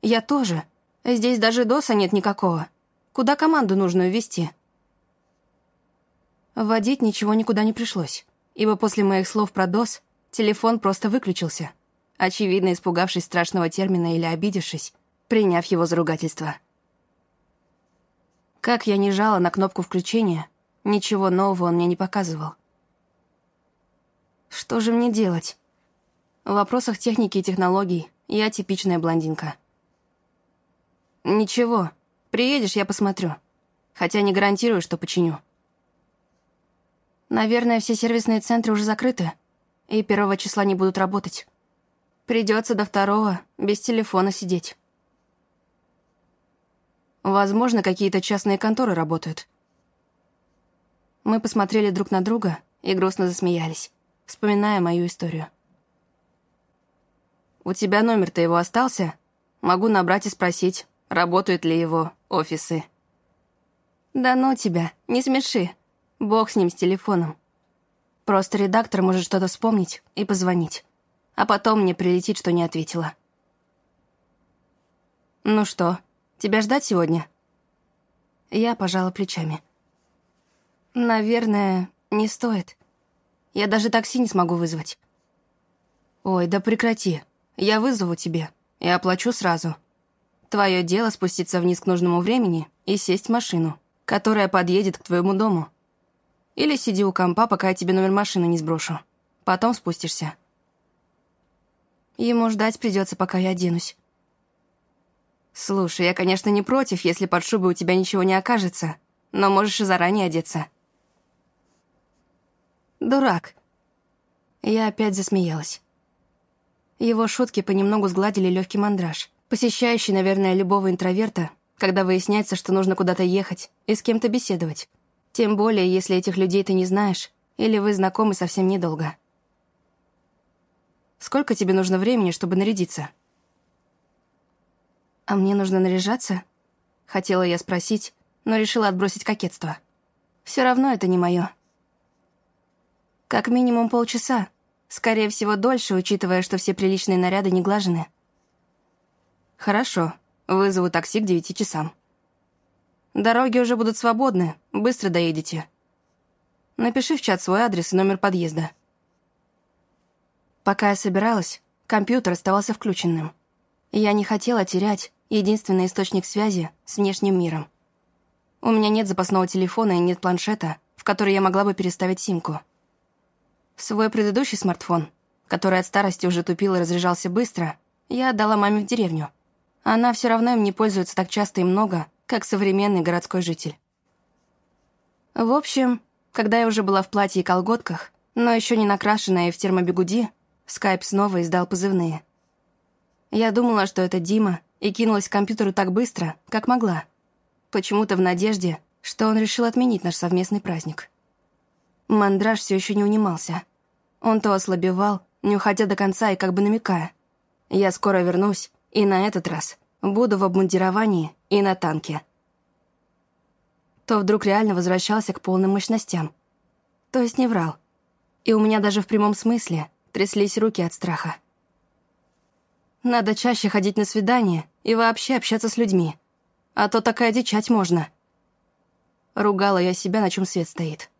Я тоже. Здесь даже доса нет никакого. Куда команду нужно ввести? Вводить ничего никуда не пришлось, ибо после моих слов про дос телефон просто выключился, очевидно испугавшись страшного термина или обидевшись, приняв его за ругательство. Как я не жала на кнопку включения, ничего нового он мне не показывал. Что же мне делать? В вопросах техники и технологий я типичная блондинка. Ничего, приедешь, я посмотрю. Хотя не гарантирую, что починю. Наверное, все сервисные центры уже закрыты, и первого числа не будут работать. Придется до второго без телефона сидеть. Возможно, какие-то частные конторы работают. Мы посмотрели друг на друга и грустно засмеялись, вспоминая мою историю. «У тебя номер-то его остался? Могу набрать и спросить, работают ли его офисы». «Да ну тебя, не смеши. Бог с ним, с телефоном. Просто редактор может что-то вспомнить и позвонить, а потом мне прилетит, что не ответила». «Ну что, Тебя ждать сегодня?» Я пожала плечами. «Наверное, не стоит. Я даже такси не смогу вызвать». «Ой, да прекрати. Я вызову тебе и оплачу сразу. Твое дело спуститься вниз к нужному времени и сесть в машину, которая подъедет к твоему дому. Или сиди у компа, пока я тебе номер машины не сброшу. Потом спустишься». Ему ждать придется, пока я оденусь. «Слушай, я, конечно, не против, если под шубой у тебя ничего не окажется, но можешь и заранее одеться». «Дурак». Я опять засмеялась. Его шутки понемногу сгладили легкий мандраж, посещающий, наверное, любого интроверта, когда выясняется, что нужно куда-то ехать и с кем-то беседовать. Тем более, если этих людей ты не знаешь, или вы знакомы совсем недолго. сколько тебе нужно времени, чтобы нарядиться?» «А мне нужно наряжаться?» Хотела я спросить, но решила отбросить кокетство. Все равно это не мое. Как минимум полчаса. Скорее всего, дольше, учитывая, что все приличные наряды не глажены. Хорошо. Вызову такси к девяти часам. Дороги уже будут свободны, быстро доедете. Напиши в чат свой адрес и номер подъезда. Пока я собиралась, компьютер оставался включенным. Я не хотела терять единственный источник связи с внешним миром. У меня нет запасного телефона и нет планшета, в который я могла бы переставить симку. Свой предыдущий смартфон, который от старости уже тупил и разряжался быстро, я отдала маме в деревню. Она все равно им не пользуется так часто и много, как современный городской житель. В общем, когда я уже была в платье и колготках, но еще не накрашенная и в термобегуди, скайп снова издал позывные. Я думала, что это Дима, и кинулась к компьютеру так быстро, как могла. Почему-то в надежде, что он решил отменить наш совместный праздник. Мандраж все еще не унимался. Он то ослабевал, не уходя до конца и как бы намекая. «Я скоро вернусь, и на этот раз буду в обмундировании и на танке». То вдруг реально возвращался к полным мощностям. То есть не врал. И у меня даже в прямом смысле тряслись руки от страха. Надо чаще ходить на свидания и вообще общаться с людьми. А то такая дичать можно. Ругала я себя, на чем свет стоит.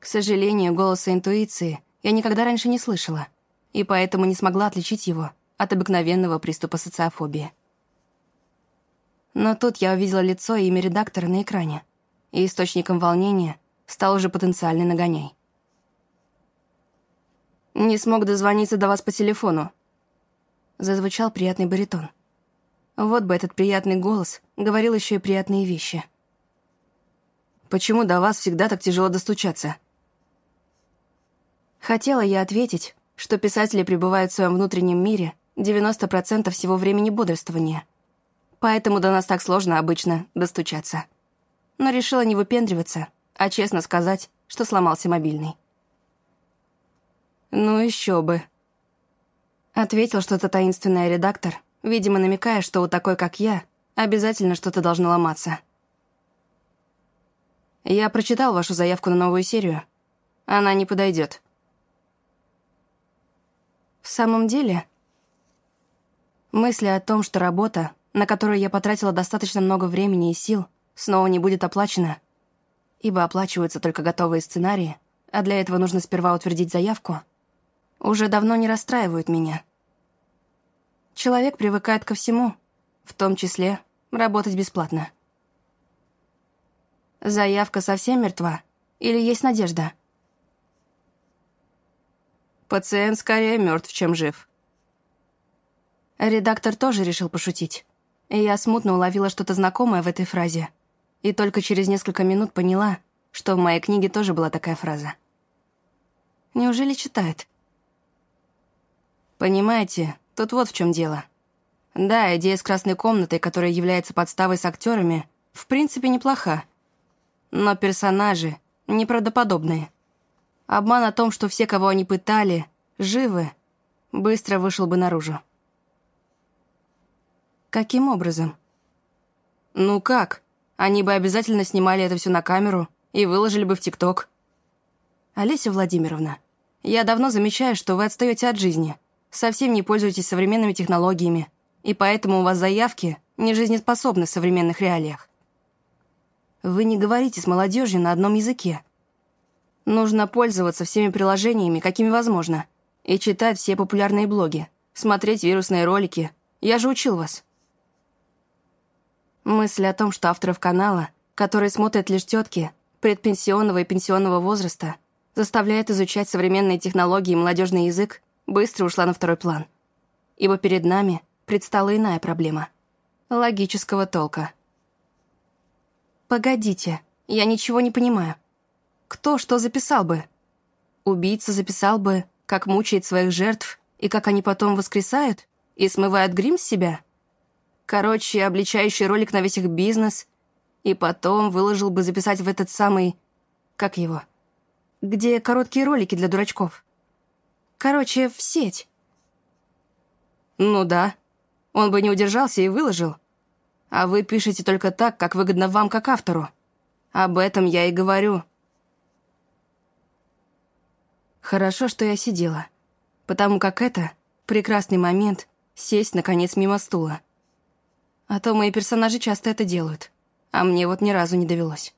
К сожалению, голоса интуиции я никогда раньше не слышала, и поэтому не смогла отличить его от обыкновенного приступа социофобии. Но тут я увидела лицо и имя редактора на экране, и источником волнения стал уже потенциальный нагоняй. «Не смог дозвониться до вас по телефону», — зазвучал приятный баритон. Вот бы этот приятный голос говорил еще и приятные вещи. «Почему до вас всегда так тяжело достучаться?» Хотела я ответить, что писатели пребывают в своем внутреннем мире 90% всего времени бодрствования. Поэтому до нас так сложно обычно достучаться. Но решила не выпендриваться, а честно сказать, что сломался мобильный. «Ну еще бы», — ответил что-то таинственный редактор, видимо, намекая, что у такой, как я, обязательно что-то должно ломаться. «Я прочитал вашу заявку на новую серию. Она не подойдет. В самом деле, мысли о том, что работа, на которую я потратила достаточно много времени и сил, снова не будет оплачена, ибо оплачиваются только готовые сценарии, а для этого нужно сперва утвердить заявку, уже давно не расстраивают меня — Человек привыкает ко всему, в том числе работать бесплатно. Заявка совсем мертва? Или есть надежда? Пациент скорее мертв, чем жив. Редактор тоже решил пошутить. И я смутно уловила что-то знакомое в этой фразе. И только через несколько минут поняла, что в моей книге тоже была такая фраза. Неужели читает? Понимаете, Тут вот в чем дело. Да, идея с красной комнатой, которая является подставой с актерами, в принципе неплоха. Но персонажи неправдоподобные. Обман о том, что все, кого они пытали, живы, быстро вышел бы наружу. Каким образом? Ну как? Они бы обязательно снимали это все на камеру и выложили бы в ТикТок. Олеся Владимировна, я давно замечаю, что вы отстаете от жизни совсем не пользуетесь современными технологиями, и поэтому у вас заявки не жизнеспособны в современных реалиях. Вы не говорите с молодежью на одном языке. Нужно пользоваться всеми приложениями, какими возможно, и читать все популярные блоги, смотреть вирусные ролики. Я же учил вас. Мысль о том, что авторов канала, которые смотрят лишь тетки предпенсионного и пенсионного возраста, заставляет изучать современные технологии и молодежный язык, быстро ушла на второй план. Ибо перед нами предстала иная проблема. Логического толка. «Погодите, я ничего не понимаю. Кто что записал бы? Убийца записал бы, как мучает своих жертв и как они потом воскресают и смывают грим с себя? Короче, обличающий ролик на весь их бизнес, и потом выложил бы записать в этот самый... Как его? Где короткие ролики для дурачков. Короче, в сеть. Ну да. Он бы не удержался и выложил. А вы пишете только так, как выгодно вам, как автору. Об этом я и говорю. Хорошо, что я сидела. Потому как это прекрасный момент сесть, наконец, мимо стула. А то мои персонажи часто это делают, а мне вот ни разу не довелось.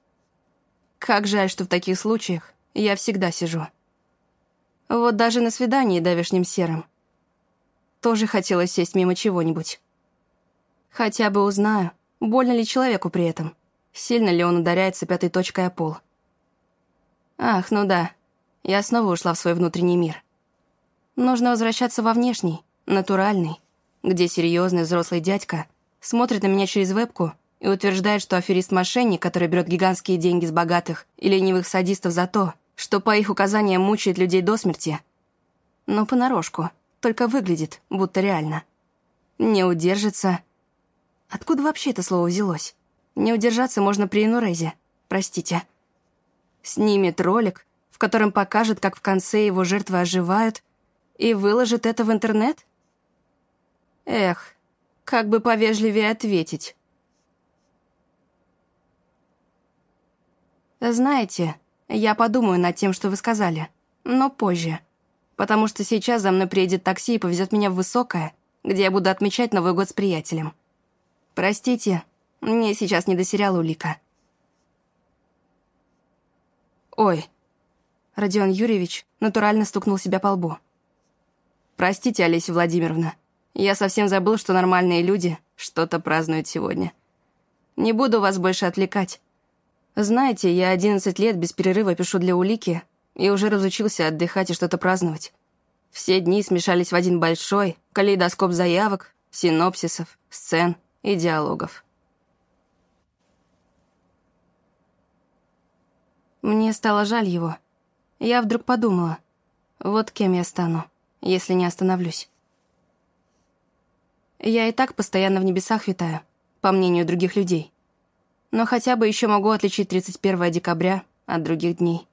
Как жаль, что в таких случаях я всегда сижу. Вот даже на свидании давешним серым. Тоже хотелось сесть мимо чего-нибудь. Хотя бы узнаю, больно ли человеку при этом, сильно ли он ударяется пятой точкой о пол. Ах, ну да, я снова ушла в свой внутренний мир. Нужно возвращаться во внешний, натуральный, где серьезный взрослый дядька смотрит на меня через вебку и утверждает, что аферист-мошенник, который берет гигантские деньги с богатых и ленивых садистов за то, что по их указаниям мучает людей до смерти. Но понарошку, только выглядит, будто реально. Не удержится. Откуда вообще это слово взялось? Не удержаться можно при инурезе, простите. Снимет ролик, в котором покажет, как в конце его жертвы оживают, и выложит это в интернет? Эх, как бы повежливее ответить. Знаете, я подумаю над тем, что вы сказали, но позже. Потому что сейчас за мной приедет такси и повезет меня в Высокое, где я буду отмечать Новый год с приятелем. Простите, мне сейчас не до сериала «Улика». Ой. Родион Юрьевич натурально стукнул себя по лбу. Простите, Олеся Владимировна, я совсем забыл, что нормальные люди что-то празднуют сегодня. Не буду вас больше отвлекать. Знаете, я 11 лет без перерыва пишу для улики и уже разучился отдыхать и что-то праздновать. Все дни смешались в один большой калейдоскоп заявок, синопсисов, сцен и диалогов. Мне стало жаль его. Я вдруг подумала, вот кем я стану если не остановлюсь. Я и так постоянно в небесах витаю, по мнению других людей. Но хотя бы еще могу отличить 31 декабря от других дней.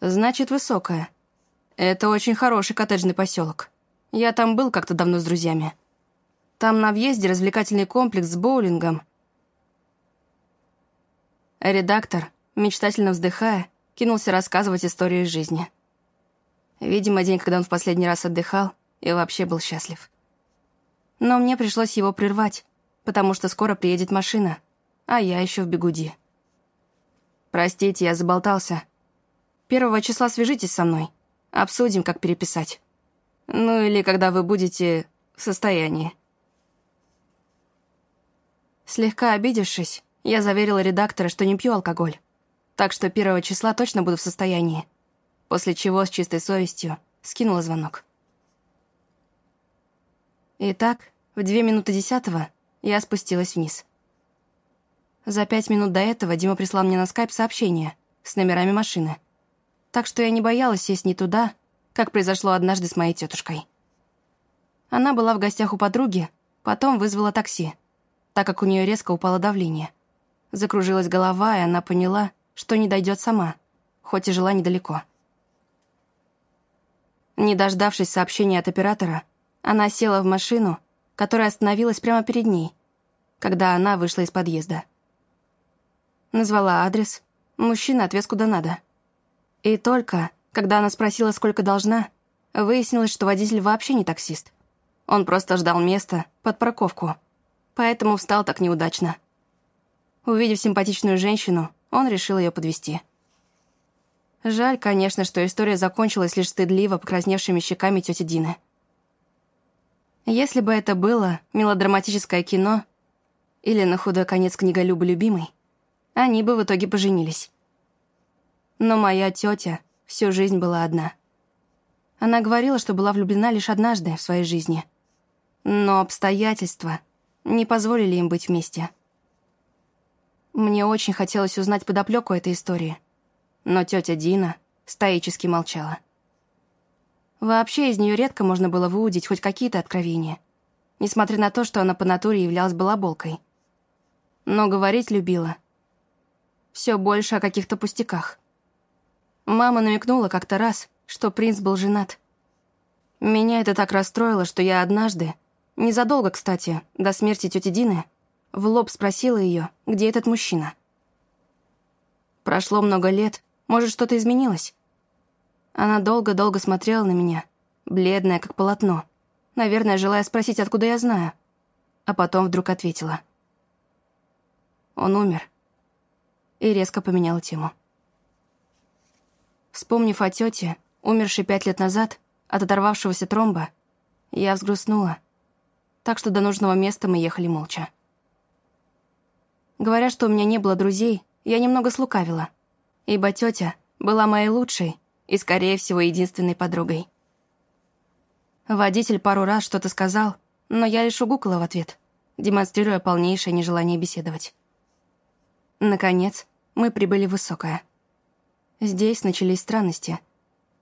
Значит, высокая. Это очень хороший коттеджный поселок. Я там был как-то давно с друзьями. Там на въезде развлекательный комплекс с боулингом. Редактор, мечтательно вздыхая, кинулся рассказывать истории жизни. Видимо, день, когда он в последний раз отдыхал и вообще был счастлив. Но мне пришлось его прервать, потому что скоро приедет машина, а я еще в бегуди. Простите, я заболтался. Первого числа свяжитесь со мной. Обсудим, как переписать. Ну или когда вы будете в состоянии. Слегка обидевшись, я заверила редактора, что не пью алкоголь. Так что первого числа точно буду в состоянии после чего с чистой совестью скинула звонок. Итак, в две минуты десятого я спустилась вниз. За пять минут до этого Дима прислал мне на скайп сообщение с номерами машины, так что я не боялась сесть не туда, как произошло однажды с моей тетушкой. Она была в гостях у подруги, потом вызвала такси, так как у нее резко упало давление. Закружилась голова, и она поняла, что не дойдет сама, хоть и жила недалеко. Не дождавшись сообщения от оператора, она села в машину, которая остановилась прямо перед ней, когда она вышла из подъезда. Назвала адрес, мужчина отвез куда надо. И только, когда она спросила, сколько должна, выяснилось, что водитель вообще не таксист. Он просто ждал места под парковку, поэтому встал так неудачно. Увидев симпатичную женщину, он решил ее подвести. Жаль, конечно, что история закончилась лишь стыдливо покрасневшими щеками тети Дины. Если бы это было мелодраматическое кино или на худой конец книга Любы любимой, они бы в итоге поженились. Но моя тетя всю жизнь была одна. Она говорила, что была влюблена лишь однажды в своей жизни. Но обстоятельства не позволили им быть вместе. Мне очень хотелось узнать подоплеку этой истории — но тетя Дина стоически молчала. Вообще из нее редко можно было выудить хоть какие-то откровения, несмотря на то, что она по натуре являлась балаболкой. Но говорить любила. Все больше о каких-то пустяках. Мама намекнула как-то раз, что принц был женат. Меня это так расстроило, что я однажды, незадолго, кстати, до смерти тети Дины, в лоб спросила ее, где этот мужчина. Прошло много лет, может, что-то изменилось? Она долго-долго смотрела на меня, бледная, как полотно, наверное, желая спросить, откуда я знаю, а потом вдруг ответила. Он умер. И резко поменяла тему. Вспомнив о тете, умершей пять лет назад, от оторвавшегося тромба, я взгрустнула, так что до нужного места мы ехали молча. Говоря, что у меня не было друзей, я немного слукавила, ибо тетя была моей лучшей и, скорее всего, единственной подругой. Водитель пару раз что-то сказал, но я лишь угукала в ответ, демонстрируя полнейшее нежелание беседовать. Наконец, мы прибыли в Высокое. Здесь начались странности.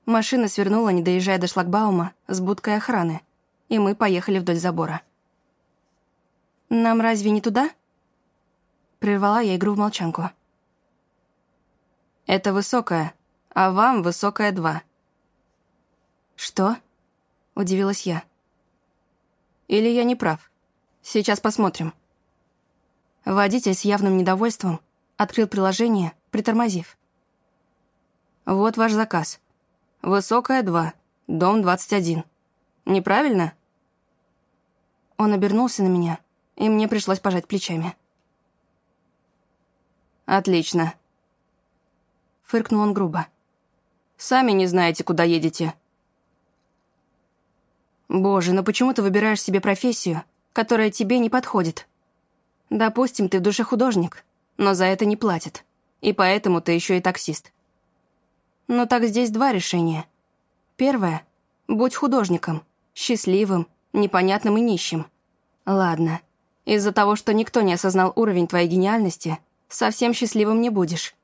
Машина свернула, не доезжая до шлагбаума, с будкой охраны, и мы поехали вдоль забора. «Нам разве не туда?» Прервала я игру в молчанку. «Это высокая, а вам высокая два». «Что?» — удивилась я. «Или я не прав? Сейчас посмотрим». Водитель с явным недовольством открыл приложение, притормозив. «Вот ваш заказ. Высокая 2, дом 21. Неправильно?» Он обернулся на меня, и мне пришлось пожать плечами. «Отлично». Фыркнул он грубо. «Сами не знаете, куда едете». «Боже, ну почему ты выбираешь себе профессию, которая тебе не подходит? Допустим, ты в душе художник, но за это не платят, и поэтому ты еще и таксист. Но так здесь два решения. Первое — будь художником, счастливым, непонятным и нищим. Ладно, из-за того, что никто не осознал уровень твоей гениальности, совсем счастливым не будешь.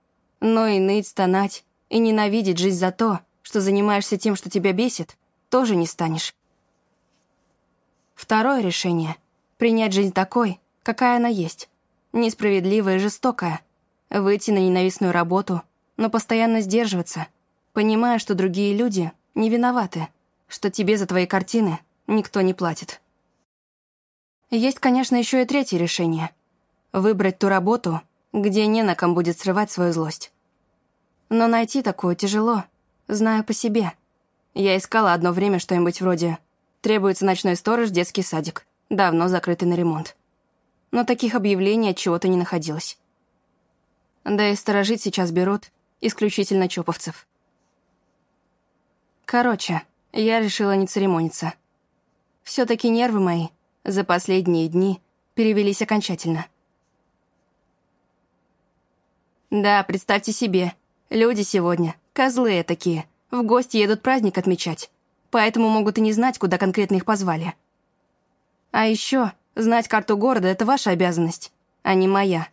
Но и ныть, стонать и ненавидеть жизнь за то, что занимаешься тем, что тебя бесит, тоже не станешь. Второе решение — принять жизнь такой, какая она есть. Несправедливая и жестокая. Выйти на ненавистную работу, но постоянно сдерживаться, понимая, что другие люди не виноваты, что тебе за твои картины никто не платит. Есть, конечно, еще и третье решение — выбрать ту работу, где не на ком будет срывать свою злость. Но найти такую тяжело, знаю по себе. Я искала одно время что-нибудь вроде «Требуется ночной сторож, детский садик, давно закрытый на ремонт». Но таких объявлений от чего-то не находилось. Да и сторожить сейчас берут исключительно чоповцев. Короче, я решила не церемониться. все таки нервы мои за последние дни перевелись окончательно. Да, представьте себе, люди сегодня, козлы такие, в гости едут праздник отмечать, поэтому могут и не знать, куда конкретно их позвали. А еще знать карту города — это ваша обязанность, а не моя.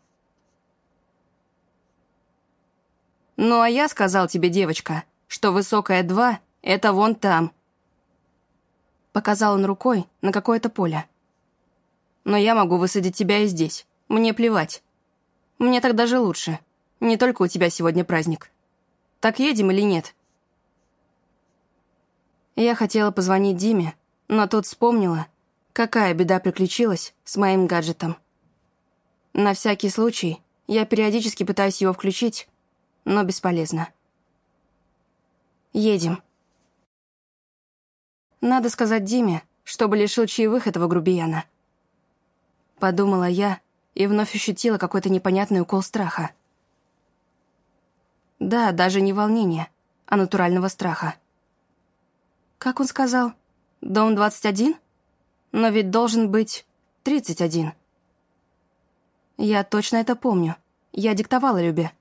Ну а я сказал тебе, девочка, что высокая два — это вон там. Показал он рукой на какое-то поле. Но я могу высадить тебя и здесь. Мне плевать. Мне так даже лучше. Не только у тебя сегодня праздник. Так едем или нет?» Я хотела позвонить Диме, но тут вспомнила, какая беда приключилась с моим гаджетом. На всякий случай я периодически пытаюсь его включить, но бесполезно. Едем. Надо сказать Диме, чтобы лишил чаевых этого грубияна. Подумала я и вновь ощутила какой-то непонятный укол страха. Да, даже не волнения, а натурального страха. Как он сказал? Дом 21? Но ведь должен быть 31. Я точно это помню. Я диктовала Любе.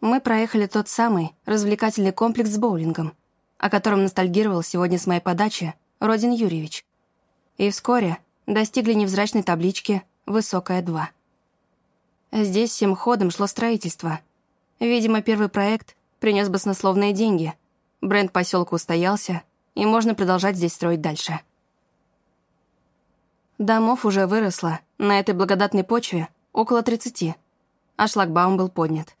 Мы проехали тот самый развлекательный комплекс с боулингом, о котором ностальгировал сегодня с моей подачи Родин Юрьевич. И вскоре достигли невзрачной таблички «Высокая 2». Здесь всем ходом шло строительство — Видимо, первый проект принес баснословные деньги. Бренд поселка устоялся, и можно продолжать здесь строить дальше. Домов уже выросло, на этой благодатной почве около 30, а шлагбаум был поднят.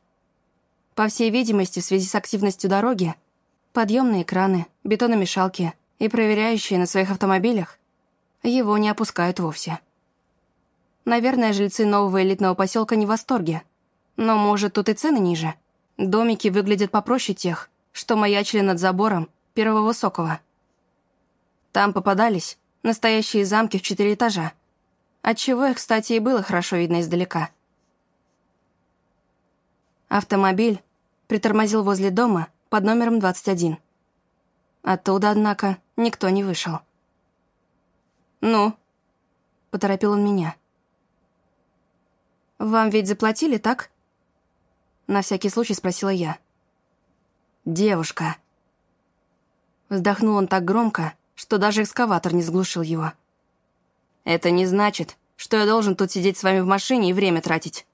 По всей видимости, в связи с активностью дороги, Подъемные краны, бетономешалки и проверяющие на своих автомобилях его не опускают вовсе. Наверное, жильцы нового элитного поселка не в восторге. Но, может, тут и цены ниже. Домики выглядят попроще тех, что маячили над забором первого высокого. Там попадались настоящие замки в четыре этажа. Отчего их, кстати, и было хорошо видно издалека. Автомобиль притормозил возле дома под номером 21. Оттуда, однако, никто не вышел. «Ну?» — поторопил он меня. «Вам ведь заплатили, так?» На всякий случай спросила я. «Девушка». Вздохнул он так громко, что даже экскаватор не сглушил его. «Это не значит, что я должен тут сидеть с вами в машине и время тратить».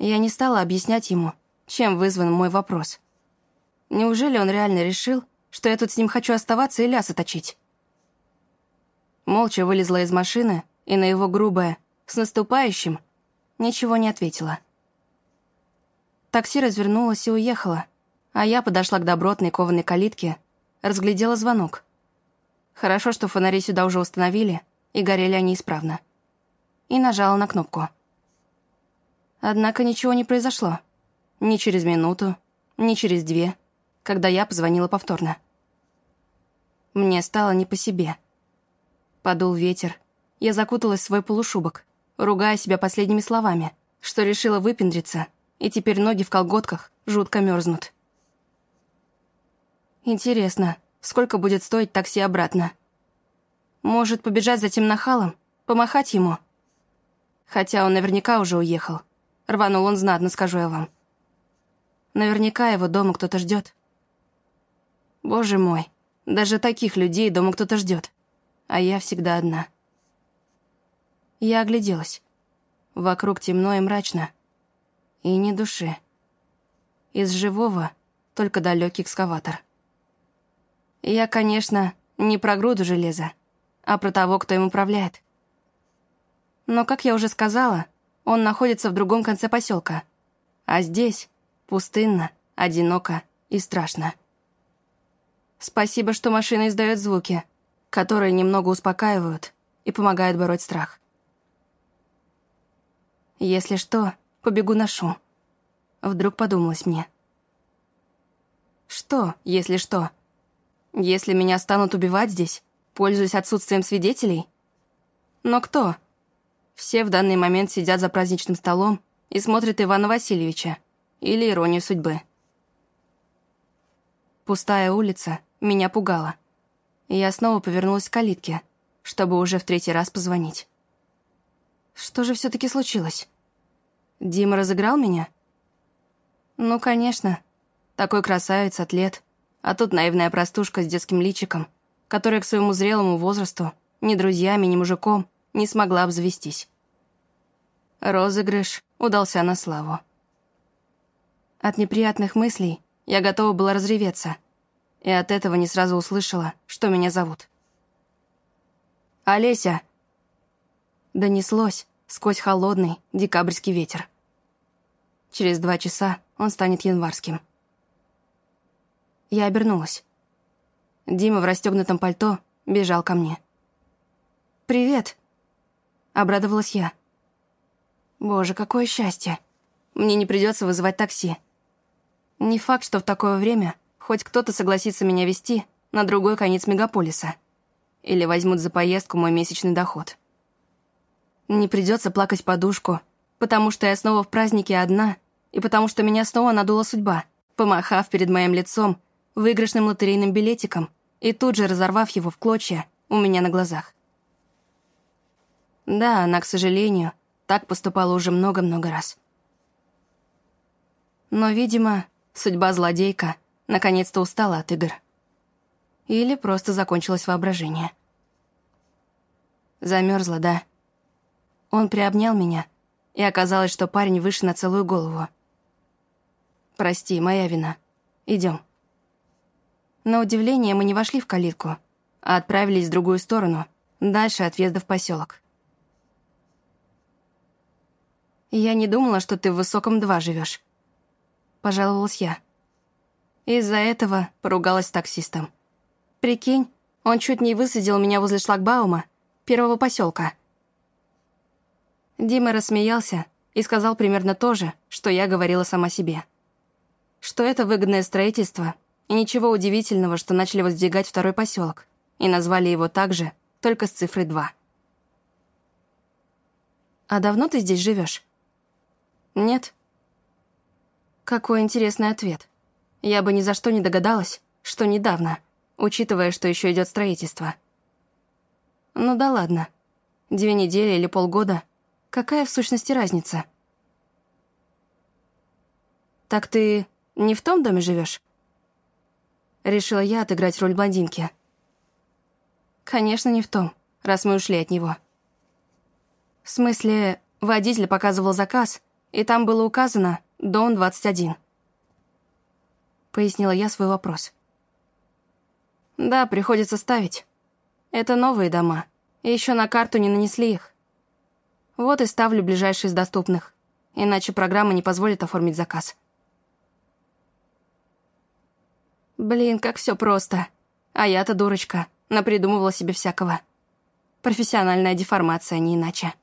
Я не стала объяснять ему, чем вызван мой вопрос. Неужели он реально решил, что я тут с ним хочу оставаться и лясы точить? Молча вылезла из машины и на его грубое «С наступающим!» Ничего не ответила. Такси развернулось и уехало, а я подошла к добротной кованой калитке, разглядела звонок. Хорошо, что фонари сюда уже установили, и горели они исправно. И нажала на кнопку. Однако ничего не произошло. Ни через минуту, ни через две, когда я позвонила повторно. Мне стало не по себе. Подул ветер. Я закуталась в свой полушубок ругая себя последними словами, что решила выпендриться, и теперь ноги в колготках жутко мерзнут. Интересно, сколько будет стоить такси обратно? Может, побежать за тем нахалом, помахать ему? Хотя он наверняка уже уехал. Рванул он знатно, скажу я вам. Наверняка его дома кто-то ждет. Боже мой, даже таких людей дома кто-то ждет, а я всегда одна. Я огляделась. Вокруг темно и мрачно. И ни души. Из живого только далекий экскаватор. Я, конечно, не про груду железа, а про того, кто им управляет. Но, как я уже сказала, он находится в другом конце поселка, а здесь пустынно, одиноко и страшно. Спасибо, что машина издает звуки, которые немного успокаивают и помогают бороть страх. Если что, побегу на шум. Вдруг подумалось мне. Что, если что? Если меня станут убивать здесь, пользуясь отсутствием свидетелей? Но кто? Все в данный момент сидят за праздничным столом и смотрят Ивана Васильевича или иронию судьбы. Пустая улица меня пугала. Я снова повернулась к калитке, чтобы уже в третий раз позвонить. Что же все таки случилось? Дима разыграл меня? Ну, конечно. Такой красавец, атлет. А тут наивная простушка с детским личиком, которая к своему зрелому возрасту ни друзьями, ни мужиком не смогла обзавестись. Розыгрыш удался на славу. От неприятных мыслей я готова была разреветься, и от этого не сразу услышала, что меня зовут. «Олеся!» Донеслось, сквозь холодный декабрьский ветер. Через два часа он станет январским. Я обернулась. Дима в расстегнутом пальто бежал ко мне. «Привет!» — обрадовалась я. «Боже, какое счастье! Мне не придется вызывать такси. Не факт, что в такое время хоть кто-то согласится меня вести на другой конец мегаполиса. Или возьмут за поездку мой месячный доход. Не придется плакать подушку, потому что я снова в празднике одна, и потому что меня снова надула судьба, помахав перед моим лицом выигрышным лотерейным билетиком и тут же разорвав его в клочья у меня на глазах. Да, она, к сожалению, так поступала уже много-много раз. Но, видимо, судьба злодейка наконец-то устала от игр. Или просто закончилось воображение. Замерзла, да. Он приобнял меня, и оказалось, что парень выше на целую голову. «Прости, моя вина. Идем. На удивление мы не вошли в калитку, а отправились в другую сторону, дальше от въезда в поселок. «Я не думала, что ты в Высоком два живешь», — пожаловалась я. Из-за этого поругалась с таксистом. Прикинь, он чуть не высадил меня возле шлагбаума первого поселка. Дима рассмеялся и сказал примерно то же, что я говорила сама себе. Что это выгодное строительство, и ничего удивительного, что начали воздвигать второй поселок, и назвали его также, только с цифрой 2. «А давно ты здесь живешь? «Нет». Какой интересный ответ. Я бы ни за что не догадалась, что недавно — учитывая, что еще идет строительство. Ну да ладно. Две недели или полгода. Какая в сущности разница? Так ты не в том доме живешь? Решила я отыграть роль блондинки. Конечно, не в том, раз мы ушли от него. В смысле, водитель показывал заказ, и там было указано «Дом 21». Пояснила я свой вопрос. Да, приходится ставить. Это новые дома. Еще на карту не нанесли их. Вот и ставлю ближайшие из доступных. Иначе программа не позволит оформить заказ. Блин, как все просто. А я-то дурочка. Напридумывала себе всякого. Профессиональная деформация, не иначе.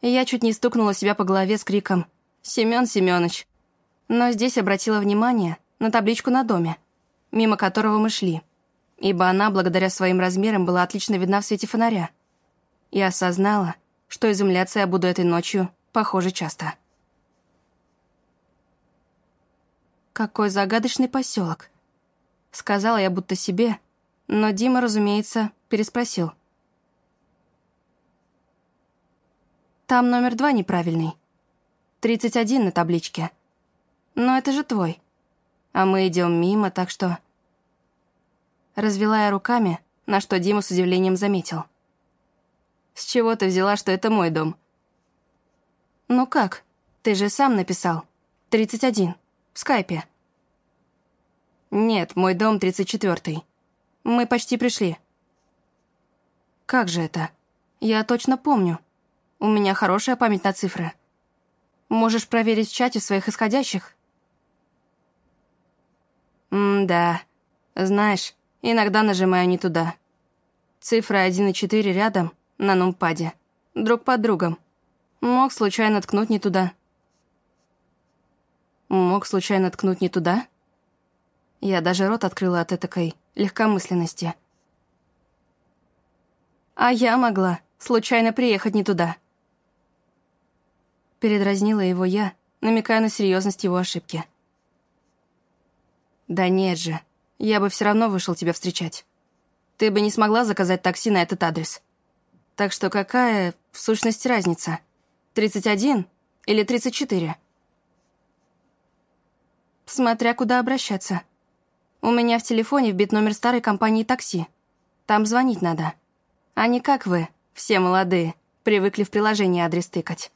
Я чуть не стукнула себя по голове с криком «Семён Семёныч!». Но здесь обратила внимание на табличку на доме — мимо которого мы шли, ибо она, благодаря своим размерам, была отлично видна в свете фонаря. И осознала, что изумляться я буду этой ночью, похоже, часто. «Какой загадочный поселок, сказала я будто себе, но Дима, разумеется, переспросил. «Там номер два неправильный. Тридцать один на табличке. Но это же твой» а мы идем мимо, так что...» Развела я руками, на что Дима с удивлением заметил. «С чего ты взяла, что это мой дом?» «Ну как? Ты же сам написал. 31. В скайпе». «Нет, мой дом 34-й. Мы почти пришли». «Как же это? Я точно помню. У меня хорошая память на цифры. Можешь проверить в чате своих исходящих?» М-да. Знаешь, иногда нажимаю не туда. Цифры 1 и 4 рядом, на нумпаде. Друг под другом. Мог случайно ткнуть не туда. Мог случайно ткнуть не туда? Я даже рот открыла от этакой легкомысленности. А я могла случайно приехать не туда. Передразнила его я, намекая на серьезность его ошибки. «Да нет же, я бы все равно вышел тебя встречать. Ты бы не смогла заказать такси на этот адрес. Так что какая, в сущности, разница? 31 или 34?» Смотря куда обращаться. У меня в телефоне вбит номер старой компании такси. Там звонить надо. А не как вы, все молодые, привыкли в приложении адрес тыкать.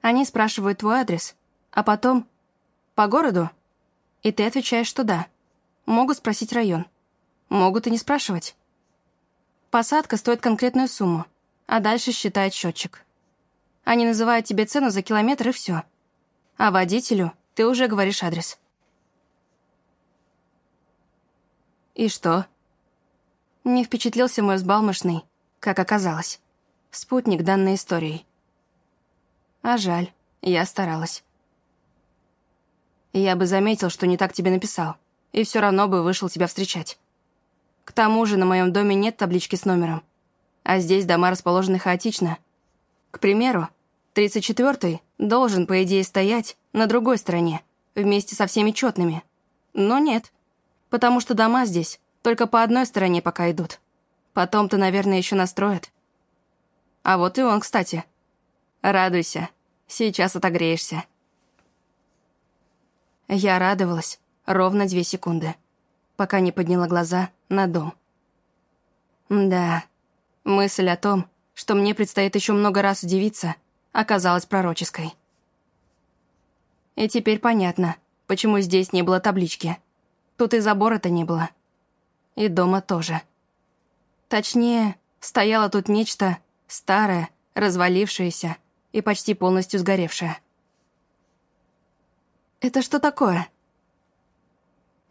Они спрашивают твой адрес, а потом... По городу? И ты отвечаешь, что да. Могут спросить район. Могут и не спрашивать. Посадка стоит конкретную сумму, а дальше считает счетчик. Они называют тебе цену за километр и все. А водителю ты уже говоришь адрес. И что? Не впечатлился мой взбалмошный, как оказалось, спутник данной историей. А жаль, я старалась. Я бы заметил, что не так тебе написал, и все равно бы вышел тебя встречать. К тому же на моем доме нет таблички с номером, а здесь дома расположены хаотично. К примеру, 34-й должен, по идее, стоять на другой стороне, вместе со всеми четными. Но нет, потому что дома здесь только по одной стороне пока идут. Потом-то, наверное, еще настроят. А вот и он, кстати. Радуйся, сейчас отогреешься. Я радовалась ровно две секунды, пока не подняла глаза на дом. Да, мысль о том, что мне предстоит еще много раз удивиться, оказалась пророческой. И теперь понятно, почему здесь не было таблички. Тут и забора-то не было. И дома тоже. Точнее, стояло тут нечто старое, развалившееся и почти полностью сгоревшее. «Это что такое?»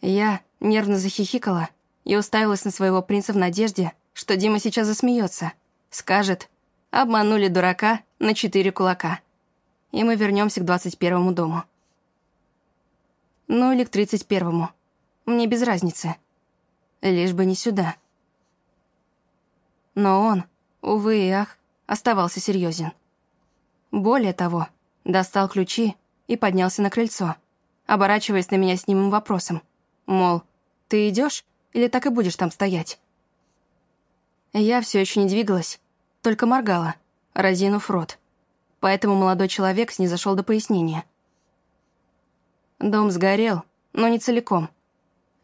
Я нервно захихикала и уставилась на своего принца в надежде, что Дима сейчас засмеется, скажет «обманули дурака на четыре кулака» и мы вернемся к двадцать первому дому. Ну или к тридцать первому. Мне без разницы. Лишь бы не сюда. Но он, увы и ах, оставался серьезен. Более того, достал ключи и поднялся на крыльцо, оборачиваясь на меня с немым вопросом. Мол, ты идешь или так и будешь там стоять? Я все еще не двигалась, только моргала, разинув рот поэтому молодой человек снизошел до пояснения. Дом сгорел, но не целиком.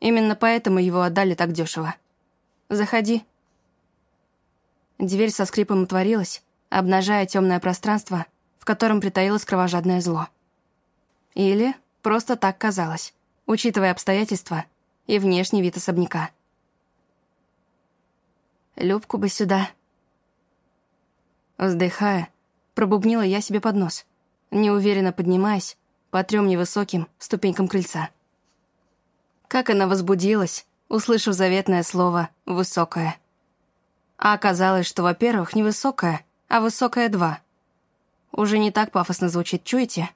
Именно поэтому его отдали так дешево. Заходи. Дверь со скрипом отворилась, обнажая темное пространство, в котором притаилось кровожадное зло. Или просто так казалось, учитывая обстоятельства и внешний вид особняка. Любку бы сюда. Вздыхая, Пробубнила я себе под нос, неуверенно поднимаясь по трем невысоким ступенькам крыльца. Как она возбудилась, услышав заветное слово «высокое». А оказалось, что, во-первых, не высокое, а высокое два. Уже не так пафосно звучит, чуете?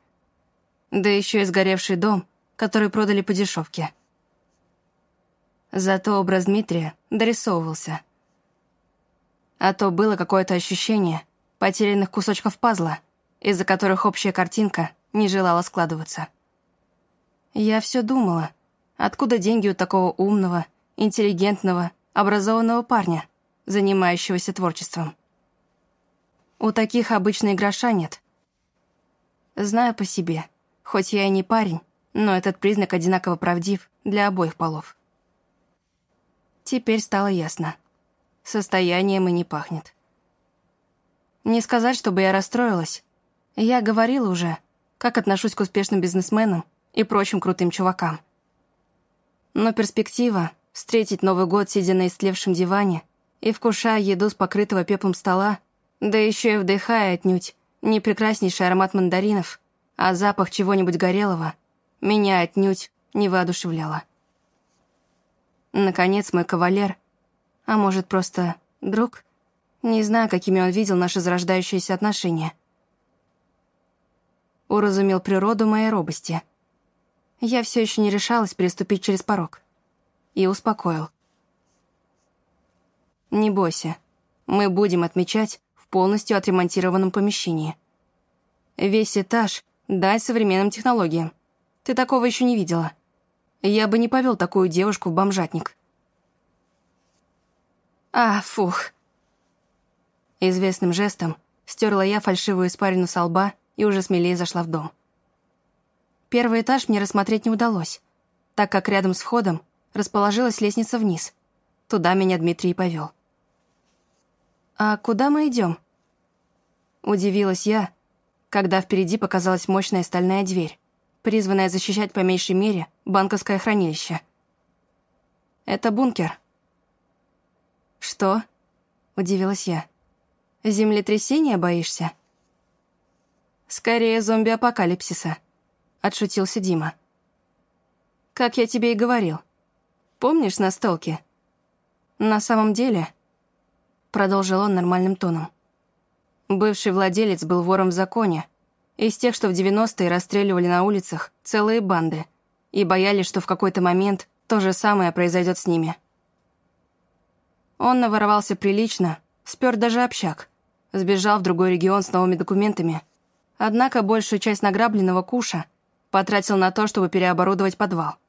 Да еще и сгоревший дом, который продали по дешевке. Зато образ Дмитрия дорисовывался. А то было какое-то ощущение, потерянных кусочков пазла, из-за которых общая картинка не желала складываться. Я все думала, откуда деньги у такого умного, интеллигентного, образованного парня, занимающегося творчеством. У таких обычной гроша нет. Знаю по себе, хоть я и не парень, но этот признак одинаково правдив для обоих полов. Теперь стало ясно. Состоянием и не пахнет. Не сказать, чтобы я расстроилась. Я говорила уже, как отношусь к успешным бизнесменам и прочим крутым чувакам. Но перспектива встретить Новый год, сидя на истлевшем диване и вкушая еду с покрытого пеплом стола, да еще и вдыхая отнюдь не прекраснейший аромат мандаринов, а запах чего-нибудь горелого, меня отнюдь не воодушевляло. Наконец мой кавалер, а может просто друг — не знаю, какими он видел наши зарождающиеся отношения. Уразумел природу моей робости. Я все еще не решалась переступить через порог. И успокоил. «Не бойся, мы будем отмечать в полностью отремонтированном помещении. Весь этаж дай современным технологиям. Ты такого еще не видела. Я бы не повел такую девушку в бомжатник». «А, фух», Известным жестом стерла я фальшивую испарину со лба и уже смелее зашла в дом. Первый этаж мне рассмотреть не удалось, так как рядом с входом расположилась лестница вниз. Туда меня Дмитрий повел. «А куда мы идем? Удивилась я, когда впереди показалась мощная стальная дверь, призванная защищать по меньшей мере банковское хранилище. «Это бункер». «Что?» — удивилась я. Землетрясения боишься?» «Скорее зомби-апокалипсиса», — отшутился Дима. «Как я тебе и говорил. Помнишь настолки?» «На самом деле...» — продолжил он нормальным тоном. «Бывший владелец был вором в законе, из тех, что в 90-е расстреливали на улицах целые банды и боялись, что в какой-то момент то же самое произойдет с ними. Он наворовался прилично, спер даже общак сбежал в другой регион с новыми документами. Однако большую часть награбленного куша потратил на то, чтобы переоборудовать подвал –